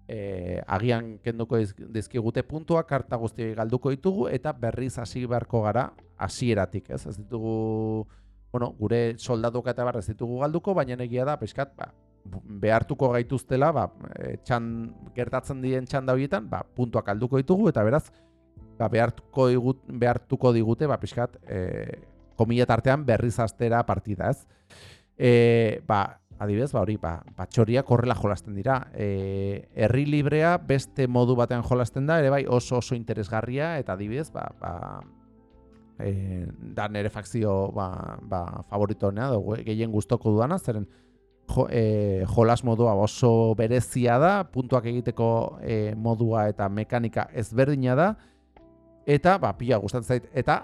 e, agian kenduko dizkigute puntua, karta guzti galduko ditugu, eta berriz hasi beharko gara hasieratik, ez? Ez ditugu, bueno, gure soldatuak eta barrez ditugu galduko, baina egia da, peskat, ba, behartuko gaituztela, ba, e, txan, gertatzen dien txanda horietan, ba, puntuak alduko ditugu, eta beraz, ba, behartuko, digut, behartuko digute, ba, pixkat, e, komila tartean berriz astera partida, ez? E, ba, adibidez, ba, hori, ba, batxoriak horrela jolasten dira. E, herri librea beste modu batean jolasten da, ere bai oso oso interesgarria, eta adibidez, ba, ba, e, da nere fakzio ba, ba, favorito honea, gehien gustoko duana, zeren, jo, e, jolas modua oso berezia da, puntuak egiteko e, modua eta mekanika ezberdina da, eta ba, pila gustatzen zait, eta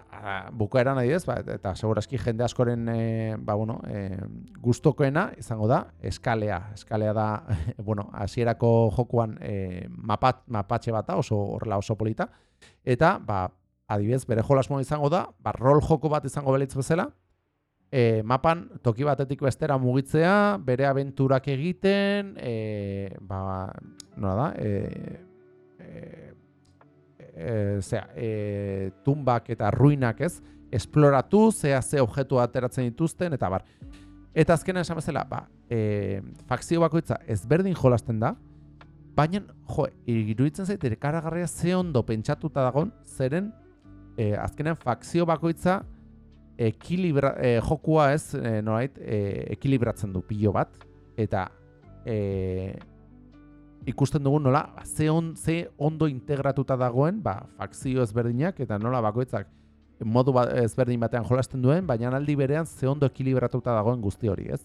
bukaeran nahi ez, ba, eta segurazki jende askoren e, ba, bueno, e, gustokoena izango da, eskalea. Eskalea da, bueno, hasierako jokuan e, mapat, mapatxe bat da, oso horrela oso polita, eta ba, adibidez, bere jolas izango da, ba, rol joko bat izango belitz bezala, e, mapan toki batetik bestera mugitzea, bere abenturak egiten, e, ba, nola da, e, e, e, zera, e, tumbak eta ruinak ez, esploratu, zea ze objektu ateratzen dituzten, eta bar. Eta azkena esan bezala, ba, e, fakzio bakoitza ezberdin jolasten da, baina, jo, iruditzen zait, ere karagarria ze ondo pentsatuta dagon, zeren, e, azkenean fakzio bakoitza, ekilibra, e, jokua ez, e, norait, e, ekilibratzen du pilo bat, eta e, ikusten dugu nola, ba, ze, on, ze ondo integratuta dagoen, ba, fakzio ezberdinak, eta nola bakoitzak modu ba, ezberdin batean jolasten duen, baina aldi berean ze ondo ekilibratuta dagoen guzti hori, ez?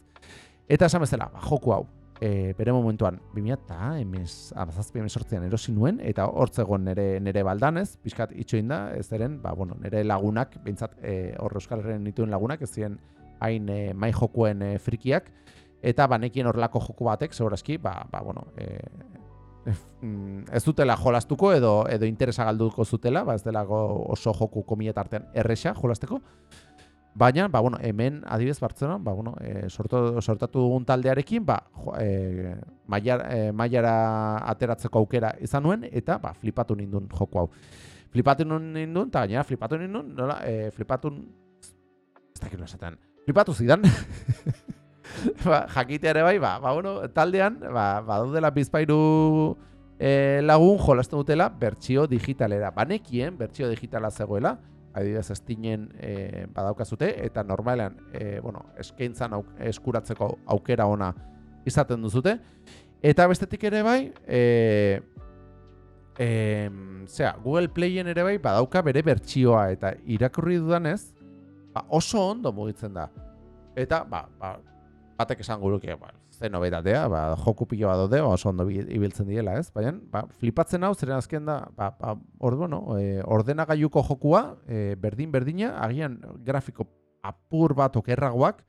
Eta esan bezala, ba, joku hau, e, bere momentuan 2000 eta emez, amazazpi emezortzean erosi nuen, eta hortzegon nere, nere baldanez, pixkat itxoin da, ez eren, ba, bueno, nere lagunak, bintzat e, horre euskal herren nituen lagunak, ez ziren hain e, mai jokuen e, frikiak, eta banekien horrelako joku batek, segurazki, ba, ba, bueno, e, ez dutela jolastuko edo edo interesa galduko zutela, ba ez delago oso joku komietartean erresa jolasteko. Baina, ba, bueno, hemen adibidez Bartzona, ba, bueno, e, sortu, sortatu dugun taldearekin, ba, jo, e, maiara ateratzeko aukera izan nuen, eta ba, flipatu nindun joko hau. Flipatu nindun, eta gainera flipatu nindun, nola, e, flipatu... Ez dakit esaten. Flipatu zidan. ba, jakitea ere bai, ba, ba, bueno, taldean, ba, ba dela bizpairu e, lagun jolasten dutela bertsio digitalera. Banekien bertsio digitala zegoela, adibidez estinen e, badaukazute eta normalean e, bueno, eskaintzan eskuratzeko aukera ona izaten duzute eta bestetik ere bai e, e, zera, Google Playen ere bai badauka bere bertsioa eta irakurri dudanez ba, oso ondo mugitzen da eta ba, ba, batek esan guruke ba, ze nobetatea, ba, joku pilo bat dode, oso ondo ibiltzen diela, ez? Baina, ba, flipatzen hau, zeren azken da, ba, ba, ordu, no? e, ordenagailuko jokua, e, berdin berdina, agian grafiko apur bat okerragoak,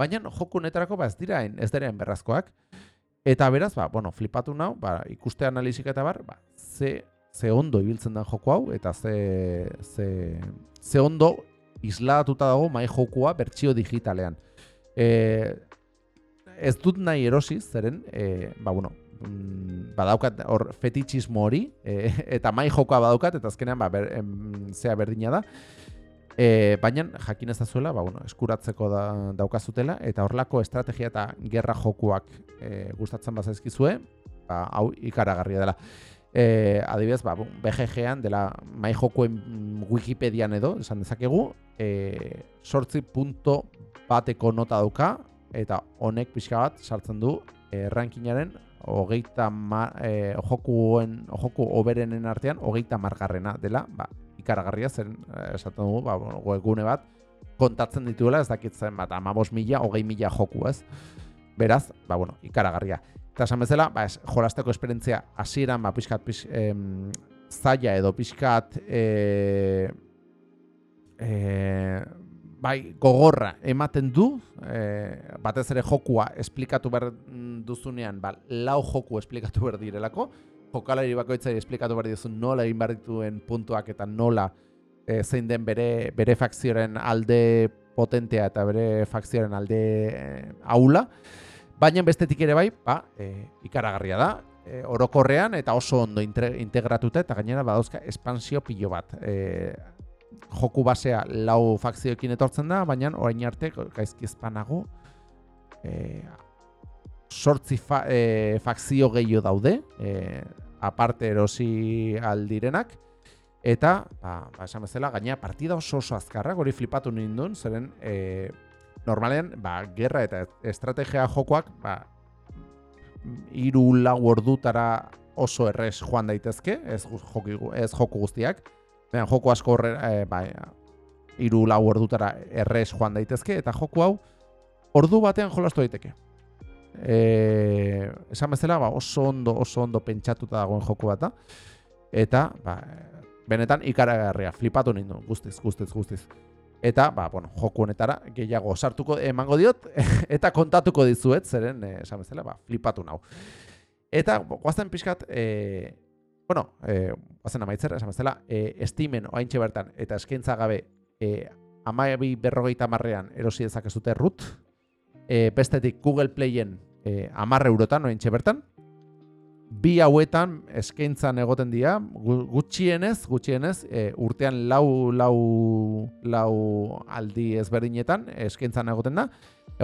baina joku netarako ba, ez dira ez diren berrazkoak. Eta beraz, ba, bueno, flipatu nau, ba, ikuste analizik eta bar, ba, ze, ze ondo ibiltzen den joku hau, eta ze, ze, ze ondo isladatuta dago mai jokua bertsio digitalean. E, ez dut nahi erosi, zeren, e, ba, bueno, mm, badaukat hor fetitxismo hori, e, eta mai jokoa badaukat, eta azkenean, ba, ber, em, zea berdina da, e, baina jakin ez da zuela, ba, bueno, eskuratzeko da, daukazutela, eta horlako estrategia eta gerra jokuak e, gustatzen bazaizkizue, ba, hau ikaragarria dela. E, adibidez, ba, BGG-an dela mai jokuen Wikipedian edo, esan dezakegu, e, sortzi punto bateko nota dauka, eta honek pixka bat sartzen du e, rankingaren hogeita ma, e, jokuen, joku oberenen artean hogeita margarrena dela, ba, ikaragarria zen eh, esaten dugu, ba, webgune bat kontatzen dituela ez dakitzen bat, amabos mila, hogei mila joku ez. Beraz, ba, bueno, ikaragarria. Eta esan bezala, ba, es, jolasteko esperientzia hasieran ba, pixkat pix, em, zaila edo pixkat e, e, bai, gogorra ematen du, e, batez ere jokua esplikatu behar duzunean, ba, lau joku esplikatu behar direlako, jokalari bakoitzari esplikatu behar dizun nola egin behar dituen puntuak eta nola e, zein den bere, bere fakzioaren alde potentea eta bere fakzioaren alde e, aula, baina bestetik ere bai, ba, e, ikaragarria da, e, orokorrean eta oso ondo integratuta eta gainera badauzka espansio pilo bat. E, joku basea lau fakzioekin etortzen da, baina orain arte gaizki ezpanago e, sortzi fa, e, fakzio gehiago daude, e, aparte erosi aldirenak, eta, ba, ba esan bezala, gaina partida oso oso azkarra, gori flipatu nindun, zeren e, normalean, ba, gerra eta estrategia jokoak, ba, iru lau ordutara oso errez joan daitezke, ez, joki, ez joku guztiak, Baina joko asko horre, e, ba, iru lau ordutara errez joan daitezke, eta joku hau ordu batean jolastu daiteke. E, esan bezala, ba, oso ondo, oso ondo pentsatuta dagoen joku bat da. Eta, ba, benetan ikaragarria, flipatu nindu, guztiz, guztiz, guztiz. Eta, ba, bueno, joku honetara gehiago sartuko emango diot, eta kontatuko dizuet, zeren, e, esan bezala, ba, flipatu nau. Eta, guazten pixkat, e, bueno, eh, bazen amaitzer, esan bezala, eh, estimen oaintxe bertan eta eskaintza gabe eh, amaiabi berrogeita marrean erosi dezakezute root, eh, bestetik Google Playen eh, amarre eurotan oaintxe bertan, bi hauetan eskaintzan egoten dira, gutxienez, gutxienez, e, urtean lau, lau, lau aldi ezberdinetan eskaintzan egoten da,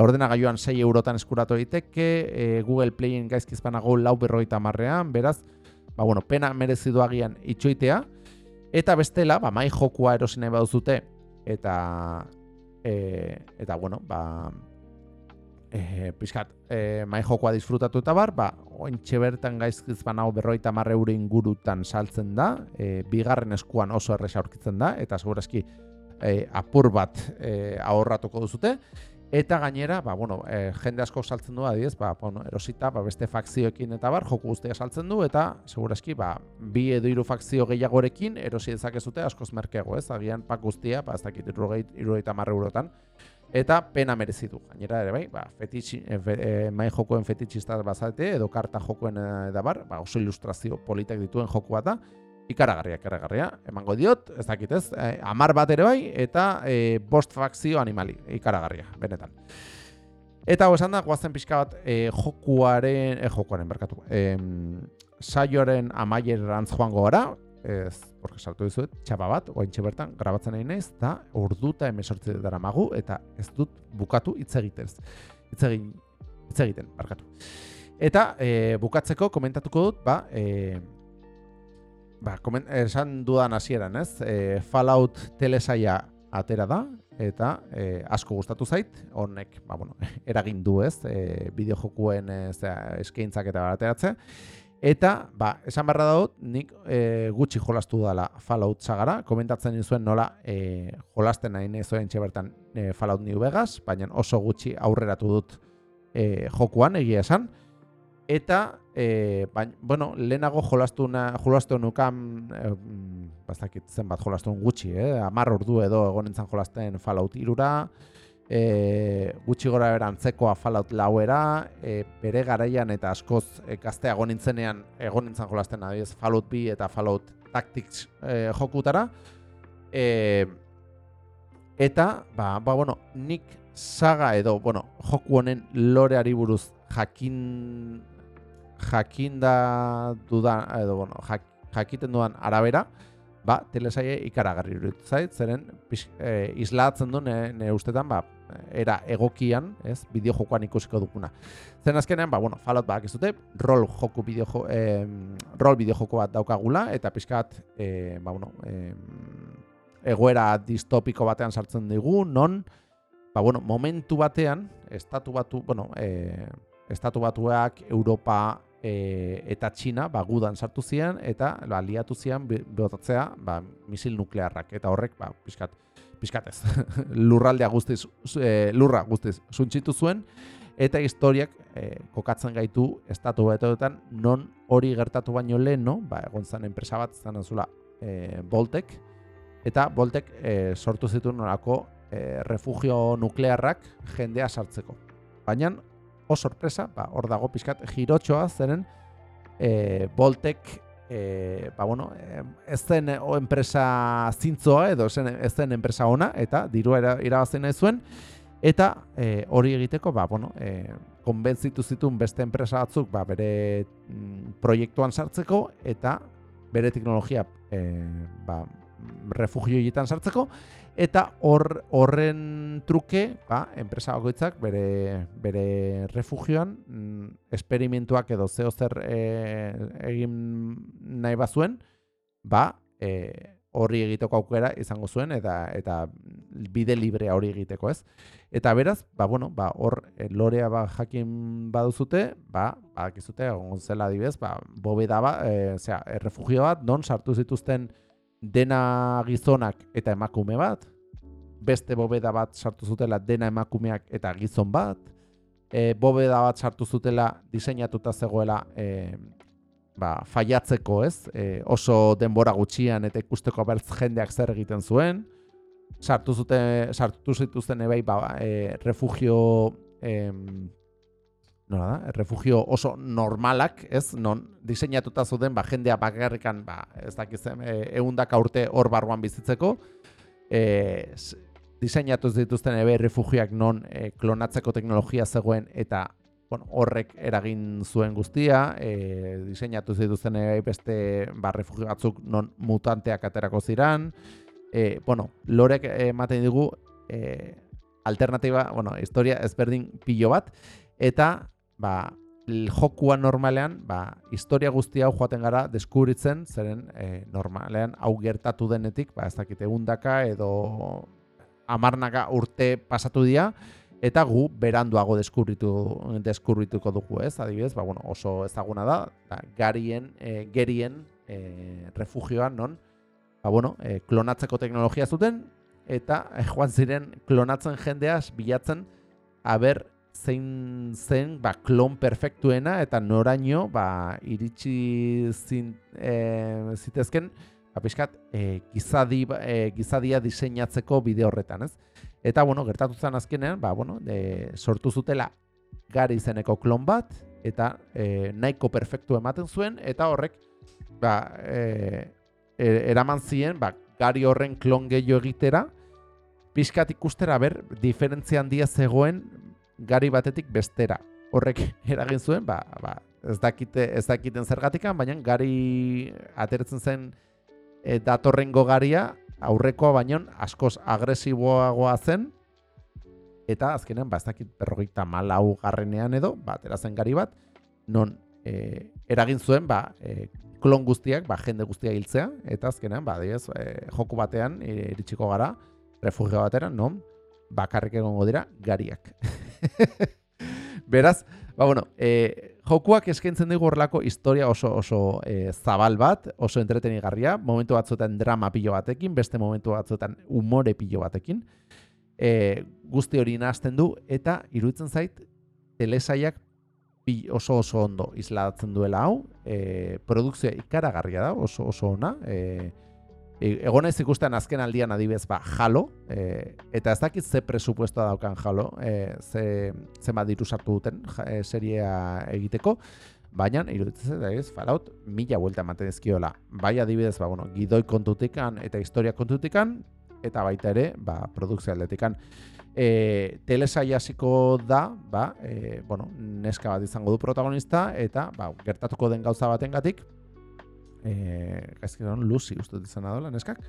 ordena gaioan 6 eurotan eskuratu egiteke, e, Google Playen gaizkizpanago lau berrogeita marrean, beraz, ba, bueno, pena merezidu agian itxoitea, eta bestela, ba, mai jokua erosi nahi baduzute, eta, e, eta, bueno, ba, e, pixkat, e, mai jokua disfrutatu eta bar, ba, ointxe bertan gaizkiz banao berroita marre eure ingurutan saltzen da, e, bigarren eskuan oso erresa aurkitzen da, eta segurazki e, apur bat e, ahorratuko duzute, Eta gainera, ba, bueno, e, jende asko saltzen du adiez, ba, bueno, erosita ba, beste fakzioekin eta bar, joku guztia saltzen du, eta segurazki, ba, bi edo hiru fakzio gehiagorekin erosi dezakezute askoz merkeago, ez? Agian pak guztia, ba, ez dakit, irurogeita marre eurotan, eta pena merezi du. Gainera ere bai, ba, fetitxi, e, e, mai jokoen fetitxista bazate, edo karta jokoen da bar, ba, oso ilustrazio politek dituen joku bat da, ikaragarria, ikaragarria, emango diot, ez dakit ez, eh, amar bat ere bai, eta eh, bost fakzio animali, ikaragarria, benetan. Eta hau esan da, guazten pixka bat, eh, jokuaren, eh, jokuaren, berkatu, eh, saioaren amaier erantz joango gara, ez, porque saltu dizuet, txapa bat, oain bertan, grabatzen nahi naiz, eta urduta emesortzi dara magu, eta ez dut bukatu hitz egiten, hitz egin, hitz egiten, barkatu. Eta e, bukatzeko komentatuko dut, ba, e, ba, komen, esan dudan hasieran, ez? E, Fallout telesaia atera da eta e, asko gustatu zait. Honek, ba bueno, eragin du, ez? E, bideojokuen e, eskaintzak eta bateratze. Eta, ba, esan barra dut, nik e, gutxi jolastu dela Fallout sagara, komentatzen nizuen nola e, jolasten nahi nezoen bertan e, Fallout New Vegas, baina oso gutxi aurreratu dut e, jokuan, egia esan. Eta, e, bain, bueno, lehenago jolastu, na, jolastu nukan, e, bastakit zenbat jolastu gutxi, eh? amar ordu edo egonen jolasten Fallout irura, e, gutxi gora berantzekoa Fallout lauera, e, bere garaian eta askoz e, gaztea egon nintzenean jolasten adiz Fallout B eta Fallout Tactics e, jokutara. E, eta, ba, ba, bueno, nik saga edo, bueno, joku honen loreari buruz jakin jakinda dudan, edo, bueno, jak, jakiten dudan arabera, ba, telesaie ikaragarri iruditu zeren e, islatzen du ne, ustetan, ba, era egokian, ez, bideo jokoan ikusiko duguna. Zen azkenean, ba, bueno, falot bak ez dute, rol joku bideo jo, rol bideo joko bat daukagula, eta pixkat, e, ba, bueno, e, egoera distopiko batean sartzen digu, non, ba, bueno, momentu batean, estatu batu, bueno, e, estatu batuak, Europa, e, eta Txina ba, gudan sartu zian eta ba, liatu zian behotatzea ba, misil nuklearrak. Eta horrek ba, pixkat, pixkat ez. Lurraldea guztiz e, lurra guztiz suntxitu zuen eta historiak e, kokatzen gaitu estatu betoetan non hori gertatu baino lehen no? ba, egon zen enpresa bat zen zula e, Boltek eta Boltek e, sortu zituen norako e, refugio nuklearrak jendea sartzeko. Baina o sorpresa, ba, hor dago pixkat girotxoa zeren e, Boltek e, ba, bueno, ez zen enpresa zintzoa edo zen, ez zen enpresa ona eta dirua irabazten nahi zuen eta e, hori egiteko ba, bueno, e, konbentzitu zituen beste enpresa batzuk ba, bere mm, proiektuan sartzeko eta bere teknologia e, ba, refugio sartzeko eta hor horren truke ba, enpresa bakoitzak bere, bere refugioan mm, esperimentuak edo zeo zer e, egin nahi bazuen ba, e, horri egiteko aukera izango zuen eta eta bide librea hori egiteko, ez? Eta beraz, ba bueno, ba hor eh, lorea ba jakin baduzute, ba badakizute egon zela adibez, ba bobeda ba, osea, errefugio bat non sartu zituzten dena gizonak eta emakume bat, beste bobeda bat sartu zutela dena emakumeak eta gizon bat, e, bobeda bat sartu zutela diseinatuta zegoela e, ba, faiatzeko, ez? E, oso denbora gutxian eta ikusteko bertz jendeak zer egiten zuen. Sartu zute sartu zituzten ebai ba, e, refugio em, nola da? Refugio oso normalak, ez? Non diseinatuta zuten ba jendea bakarrikan, ba, ez dakiz e, ehundaka urte hor barruan bizitzeko. E, diseinatu dituzten ebe refugioak non e, klonatzeko teknologia zegoen eta bueno, horrek eragin zuen guztia, e, diseinatu zituzten ere beste ba, refugio batzuk non mutanteak aterako ziran, e, bueno, lorek ematen digu e, alternatiba, bueno, historia ezberdin pilo bat, eta ba, jokua normalean, ba, historia guztia hau joaten gara deskubritzen, zeren e, normalean hau gertatu denetik, ba, ez dakite undaka edo amarnaka urte pasatu dira, eta gu beranduago deskubritu deskubrituko dugu, ez? Adibidez, ba, bueno, oso ezaguna da, da garien, e, gerien e, refugioan non ba, bueno, e, klonatzeko teknologia zuten eta e, joan ziren klonatzen jendeaz bilatzen aber zein zen ba, klon perfektuena eta noraino ba, iritsi zin, e, zitezken ba, pixkat, e, gizadi, e, gizadia diseinatzeko bide horretan, ez? Eta, bueno, gertatu zen azkenean, ba, bueno, de, sortu zutela gari izeneko klon bat, eta e, nahiko perfektu ematen zuen, eta horrek, ba, e, e, eraman ziren, ba, gari horren klon gehiago egitera, pixkat ikustera, ber, diferentzia handia zegoen gari batetik bestera. Horrek eragin zuen, ba, ba, ez, dakite, ez dakiten zergatikan, baina gari atertzen zen e, datorrengo garia, aurrekoa baino askoz agresiboagoa zen. Eta azkenean ba ez dakit 54 garrenean edo ba zen gari bat. Non e, eragin zuen ba e, klon guztiak ba jende guztia hiltzea. Eta azkenean ba diez, e, joku batean e, iritsiko gara refugio batera non bakarrik egongo dira gariak. Beraz ba bueno e, jokuak eskaintzen dugu horrelako historia oso oso e, zabal bat, oso entretenigarria, momentu batzuetan drama pilo batekin, beste momentu batzuetan umore pilo batekin. E, guzti hori nahazten du eta iruditzen zait telesaiak oso oso ondo isladatzen duela hau, e, produkzioa ikaragarria da, oso oso ona, e, E, egon ez ikusten azken aldian adibez ba, jalo, e, eta ez dakit ze presupuestoa daukan jalo, e, ze, ze diru sartu duten e, seria egiteko, baina iruditzen da ez, Fallout mila vuelta ematen ezkiola. Bai adibidez, ba, bueno, gidoi kontutikan eta historia kontutikan, eta baita ere, ba, produkzio aldetikan. E, telesai hasiko da, ba, e, bueno, neska bat izango du protagonista, eta ba, gertatuko den gauza batengatik, eh gaizki Lucy uste izan da neskak.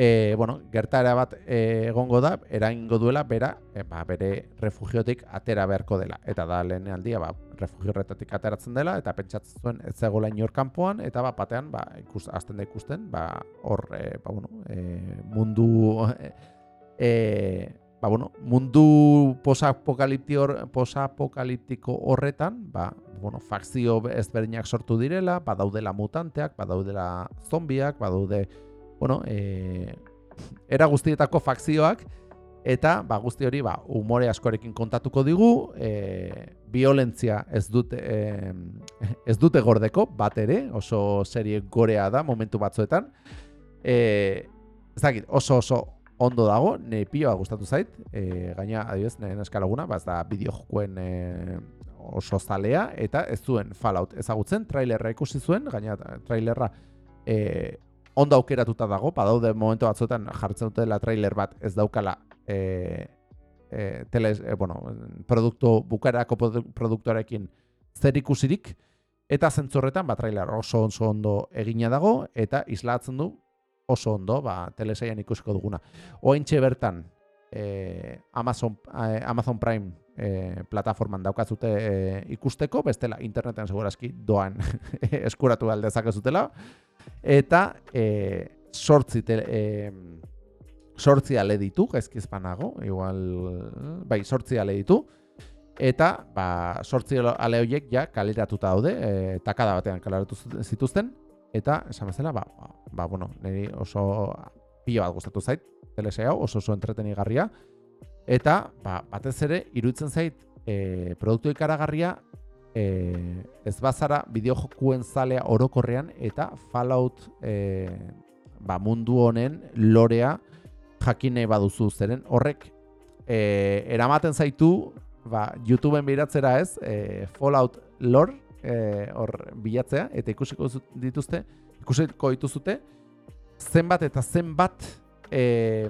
Eh, bueno, gertara bat eh, egongo da, eraingo duela bera, e, ba, bere refugiotik atera beharko dela. Eta da lehen aldia, ba, refugio horretatik ateratzen dela, eta pentsatzen zuen ez zegoela inor kanpoan, eta ba, batean, ba, ikus, azten da ikusten, ba, hor, e, ba, bueno, e, mundu, e, ba, bueno, mundu posapokaliptiko horretan, ba, bueno, fakzio ezberdinak sortu direla, badaudela mutanteak, badaudela zombiak, badaude, bueno, e, era guztietako fakzioak, eta ba, guzti hori ba, umore askorekin kontatuko digu, e, violentzia ez dute, e, ez dute gordeko, bat ere, oso serie gorea da momentu batzuetan, e, ez dakit, oso oso ondo dago, ne pioa gustatu zait, e, gaina, adibidez, nire eskalaguna, ba, ez da bideo jokuen e, oso zalea, eta ez zuen Fallout ezagutzen, trailerra ikusi zuen, gaina trailerra e, ondo aukeratuta dago, badaude momentu batzuetan jartzen dutela trailer bat ez daukala e, e, tele, e, bueno, produktu, bukarako produktuarekin zer ikusirik, eta zentzorretan, ba, trailer oso oso ondo egina dago, eta islatzen du oso ondo, ba, telesaian ikusiko duguna. Ointxe bertan, e, Amazon, e, Amazon Prime e, plataforman daukazute e, ikusteko, bestela interneten segurazki doan eskuratu aldezakezutela, eta e, sortzi, te, e, sortzi ale ditu, gaizkizpanago, igual, bai, sortzi ale ditu, eta ba, sortzi ale horiek ja kaleratuta daude, e, takada batean kaleratu zituzten, eta esan bezala, ba, ba, ba, bueno, niri oso pilo bat gustatu zait, telese hau, oso oso entretenigarria, eta ba, batez ere, iruditzen zait, e, produktu ikaragarria, e, ez bazara bideojokuen zalea orokorrean, eta Fallout e, ba, mundu honen lorea jakine baduzu zeren. Horrek e, eramaten zaitu ba, YouTubeen biratzera ez e, Fallout lore e, hor bilatzea eta ikusiko dituzte ikusiko dituzute zenbat eta zenbat e,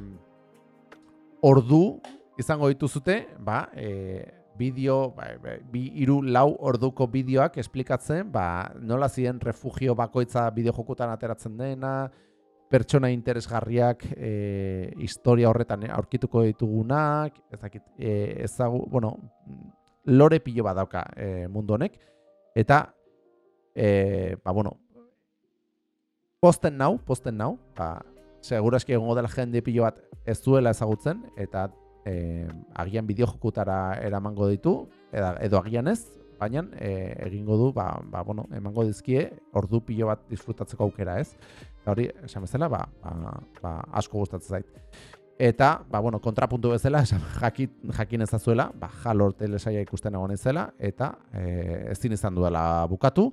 ordu izango dituzute ba, e, bideo, ba, ba, bi iru lau orduko bideoak esplikatzen, ba, nola ziren refugio bakoitza bideojokutan ateratzen dena, pertsona interesgarriak e, historia horretan aurkituko ditugunak, ezakit, e, ezagu, bueno, lore pilo bat dauka e, mundu honek, eta, e, ba, bueno, posten nau, posten nau, ba, seguraski egongo dela jende pilo bat ez duela ezagutzen, eta e, agian bideo jokutara eramango ditu, edo agian ez, baina e, egingo du, ba, ba, bueno, emango dizkie, ordu pilo bat disfrutatzeko aukera ez hori, esan bezala, ba, ba, ba, asko gustatzen zait. Eta, ba, bueno, kontrapuntu bezala, esan, jakit, jakin ezazuela, ba, jalor telesaia ikusten egon zela, eta e, ez izan duela bukatu.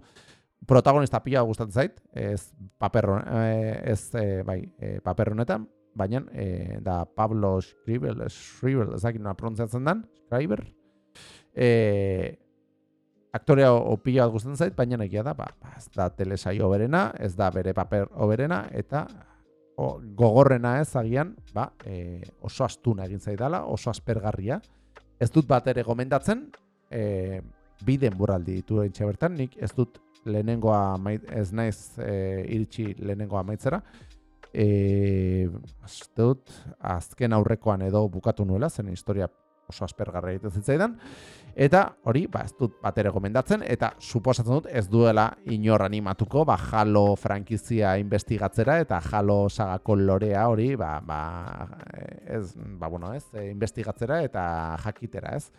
Protagonista pila gustatzen zait, ez paperro, e, ez, e, bai, e, honetan, baina e, da Pablo Scribel, Scribel, ezakit nola pronuntziatzen dan, Scriber, e, aktorea opila bat gustatzen zait, baina egia da, ba, ba, ez da telesaio oberena, ez da bere paper oberena, eta o, gogorrena ez agian, ba, e, oso astuna egin zaidala, oso aspergarria. Ez dut bat ere gomendatzen, e, biden buraldi ditu bertan, nik ez dut lehenengoa, ez naiz e, iritsi lehenengoa maitzera, e, dut azken aurrekoan edo bukatu nuela, zen historia oso aspergarra egiten zitzaidan. Eta hori, ba, ez dut bat ere gomendatzen, eta suposatzen dut ez duela inor animatuko, ba, jalo frankizia investigatzera, eta jalo sagako lorea hori, ba, ba, ez, ba, bueno, ez, e, investigatzera eta jakitera, ez.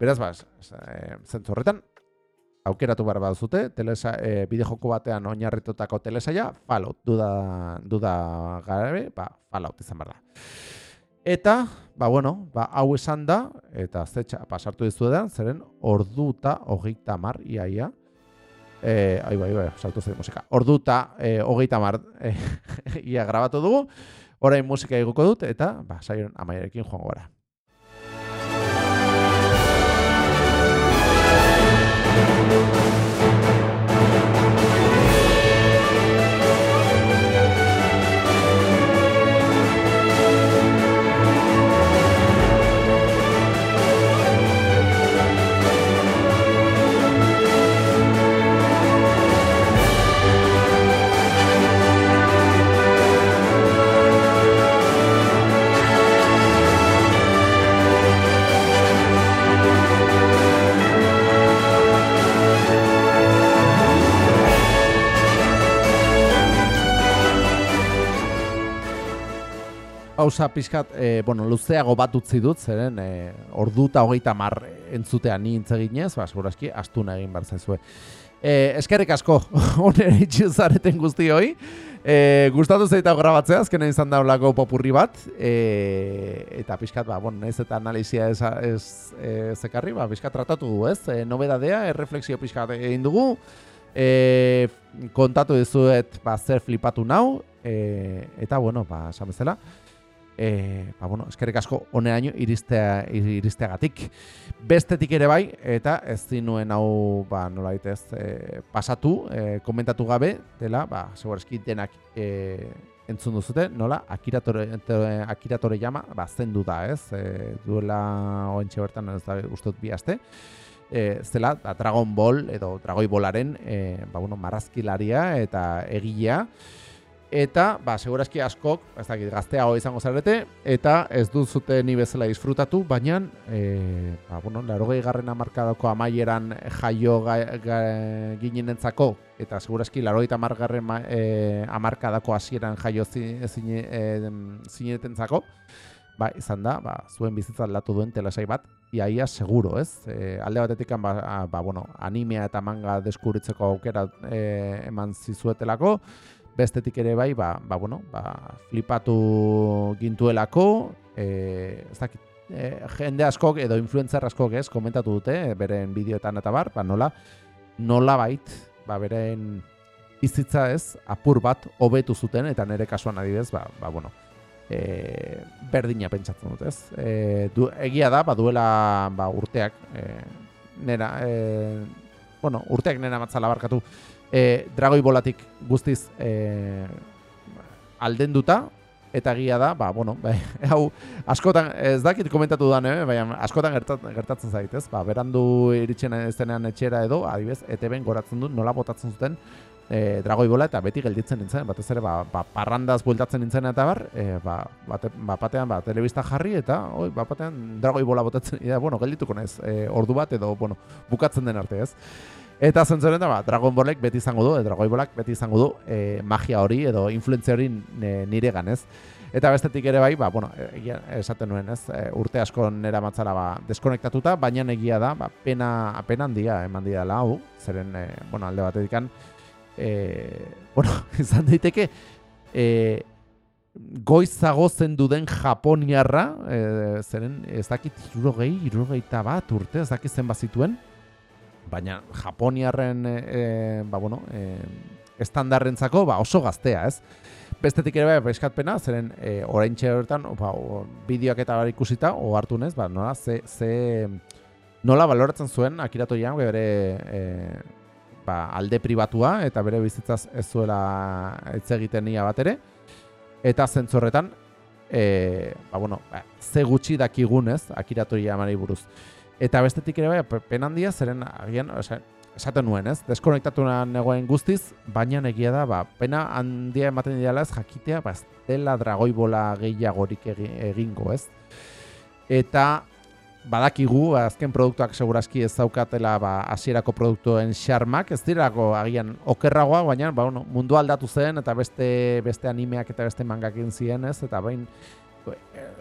Beraz, ba, e, zentzu horretan, aukeratu behar bat zute, telesa, e, bide joko batean oinarritotako telesaia, fallout, duda, duda garabe, ba, fallout izan behar da. Eta, ba, bueno, ba, hau esan da, eta zetxa pasartu dizu edan, zeren ordu eta hogeita mar, iaia. E, ai, bai, bai, saltu zen musika. Ordu eta e, hogeita mar, e, ia grabatu dugu. Horain musika eguko dut, eta, ba, saion amaiarekin joango gara. Pausa pixkat, e, bueno, luzeago bat utzi dut, zeren e, ordu eta hogeita mar entzutea ni intzeginez, ba, segurazki, astuna egin bar zaizue. E, eskerrik asko, onera itxuzareten guzti hoi. E, gustatu zeita grabatzea, azkena izan daulako popurri bat. E, eta pixkat, ba, bon, ez eta analizia ez, ez e, zekarri, ba, pixkat tratatu du, ez? E, nobedadea, erreflexio pixkat egin dugu. E, kontatu dizuet, ba, zer flipatu nau. E, eta, bueno, ba, esan bezala e, ba, bueno, eskerrik asko oneraino iristea, iristeagatik. Bestetik ere bai, eta ez zinuen hau ba, nola ez, e, pasatu, e, komentatu gabe, dela, ba, segurazki denak e, entzun duzute, nola, akiratore, akiratore jama, ba, zendu da, ez? E, duela oentxe bertan, ez da, ustot bi aste. E, zela, ba, Dragon Ball, edo Dragoi Bolaren, e, ba, bueno, marrazkilaria eta egilea. Eta, ba, segurazki askok, ez dakit, gaztea hoi izango zarete, eta ez du zute ni bezala disfrutatu, baina, e, ba, bueno, laro garren amarkadako amaieran jaio ga, ga, ginen entzako, eta segurazki laro eta margarren e, hasieran jaio zineten zako, ba, izan da, ba, zuen bizitza aldatu duen telasai bat, iaia seguro, ez? E, alde batetik, ba, ba, bueno, animea eta manga deskubritzeko aukera e, eman zizuetelako, bestetik ere bai, ba, ba, bueno, ba, flipatu gintuelako, e, ez dakit, e, jende askok edo influencer askok ez, komentatu dute, beren bideoetan eta bar, ba, nola, nola bait, ba, beren bizitza ez, apur bat, hobetu zuten, eta nire kasuan adibidez, ba, ba, bueno, e, berdina pentsatzen dut, ez? E, du, egia da, ba, duela ba, urteak, e, nera, e, bueno, urteak nera matzala barkatu, e, dragoi bolatik guztiz e, aldenduta eta egia da, ba, bueno, bai, hau, askotan, ez dakit komentatu da, eh, bai, askotan gertatzen zait, ez? Ba, berandu iritsen ez denean etxera edo, adibez, ETB-en goratzen du, nola botatzen zuten e, dragoi bola eta beti gelditzen nintzen, batez ere, ba, ba, parrandaz bueltatzen nintzen eta bar, e, ba, bate, ba, batean, ba, telebista jarri eta, oi, ba, batean dragoi bola botatzen, eta, bueno, geldituko nez, e, ordu bat edo, bueno, bukatzen den arte, ez? Eta zentzoren da, ba, Dragon Ballek beti izango du, Dragon Ballak beti izango du e, magia hori edo influentzia hori nire ganez. Eta bestetik ere bai, ba, bueno, egia, esaten nuen, ez, e, urte asko nera matzara ba, deskonektatuta, baina egia da, ba, pena, pena handia eman dira lau, zeren, e, bueno, alde batetik e, bueno, izan daiteke, e, goizago zen duden Japoniarra, e, zeren, ez dakit, irurogei, irurogeita bat urte, ez dakit zen bazituen, baina Japoniarren e, ba, bueno, e, estandarrentzako ba, oso gaztea, ez? Bestetik ere bai, eskatpena, zeren e, orain horretan, ba, bideoak eta bar ikusita, o hartu nez, ba, nola, ze, ze, nola baloratzen zuen akiratu jan, bere e, ba, alde pribatua, eta bere bizitzaz ez zuela ez egiten ia bat ere, eta zentzorretan, e, ba, bueno, ba, ze gutxi dakigunez, akiratu jamari buruz. Eta bestetik ere bai, pen handia, zeren agian, esaten nuen, ez? Deskonektatu negoen guztiz, baina egia da, ba, pena handia ematen dira ez jakitea, ba, ez dela dragoi bola gehiagorik egingo, ez? Eta badakigu, azken produktuak segurazki ez daukatela ba, asierako produktuen xarmak, ez dirako agian okerragoa, baina ba, bueno, mundu aldatu zen, eta beste beste animeak eta beste mangakin ziren, ez? Eta bain,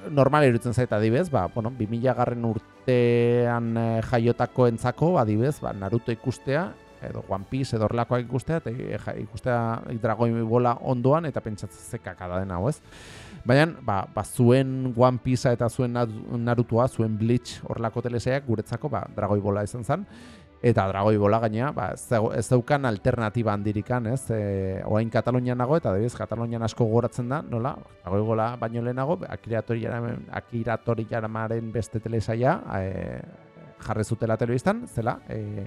normal irutzen zaita adibez, ba, bueno, 2000 garren urtean e, jaiotako entzako, adibez, ba, Naruto ikustea, edo One Piece edo horrelakoak ikustea, eta e, ikustea dragoi bola ondoan, eta pentsatzen zekak dena, ez? Baina, ba, ba, zuen One Piece eta zuen Narutoa, zuen Bleach horrelako teleseak guretzako, ba, dragoi bola izan zen, Eta dragoi bola gaina, ba, ez daukan alternatiba handirikan, ez? E, oain Katalunian nago, eta debiz, Katalunian asko goratzen da, nola? Dragoi bola baino lehenago, akiratori, jaramaren beste telesaia e, jarre zutela telebistan, zela, e,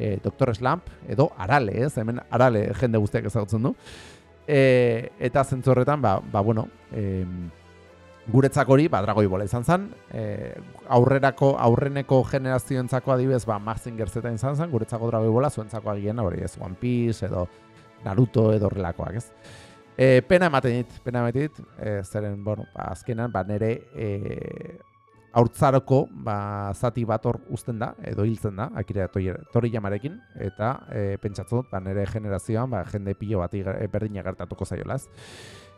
e, Dr. Slump, edo Arale, ez? Hemen Arale jende guztiak ezagutzen du. E, eta zentzorretan, ba, ba bueno, e, guretzak hori, ba, dragoi bola izan zen, e, aurrerako, aurreneko generazioentzako adibez, ba, Maxin Gerzeta izan zen, guretzako dragoi bola, zuentzako agiena, hori ez, One Piece, edo Naruto, edo horrelakoak, ez. E, pena ematen dit, pena ematen dit, e, zeren, bueno, ba, azkenan, ba, nire e, aurtzaroko, ba, zati bat hor uzten da, edo hiltzen da, akire tori jamarekin, eta e, pentsatzen dut, ba, nire generazioan, ba, jende pilo bat berdina gertatuko zaiolaz.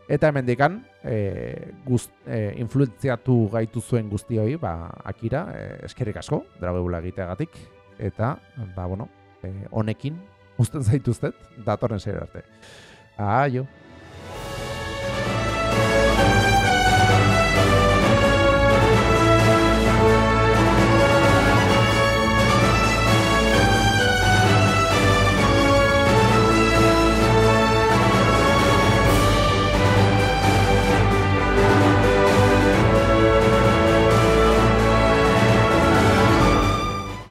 Eta hemendikan e, gust, e, influenziatu gaitu zuen guztioi, ba, Akira, e, eskerrik asko, dragobula egiteagatik, eta, ba, bueno, e, honekin, usten zaituztet, datorren zer arte. Aio!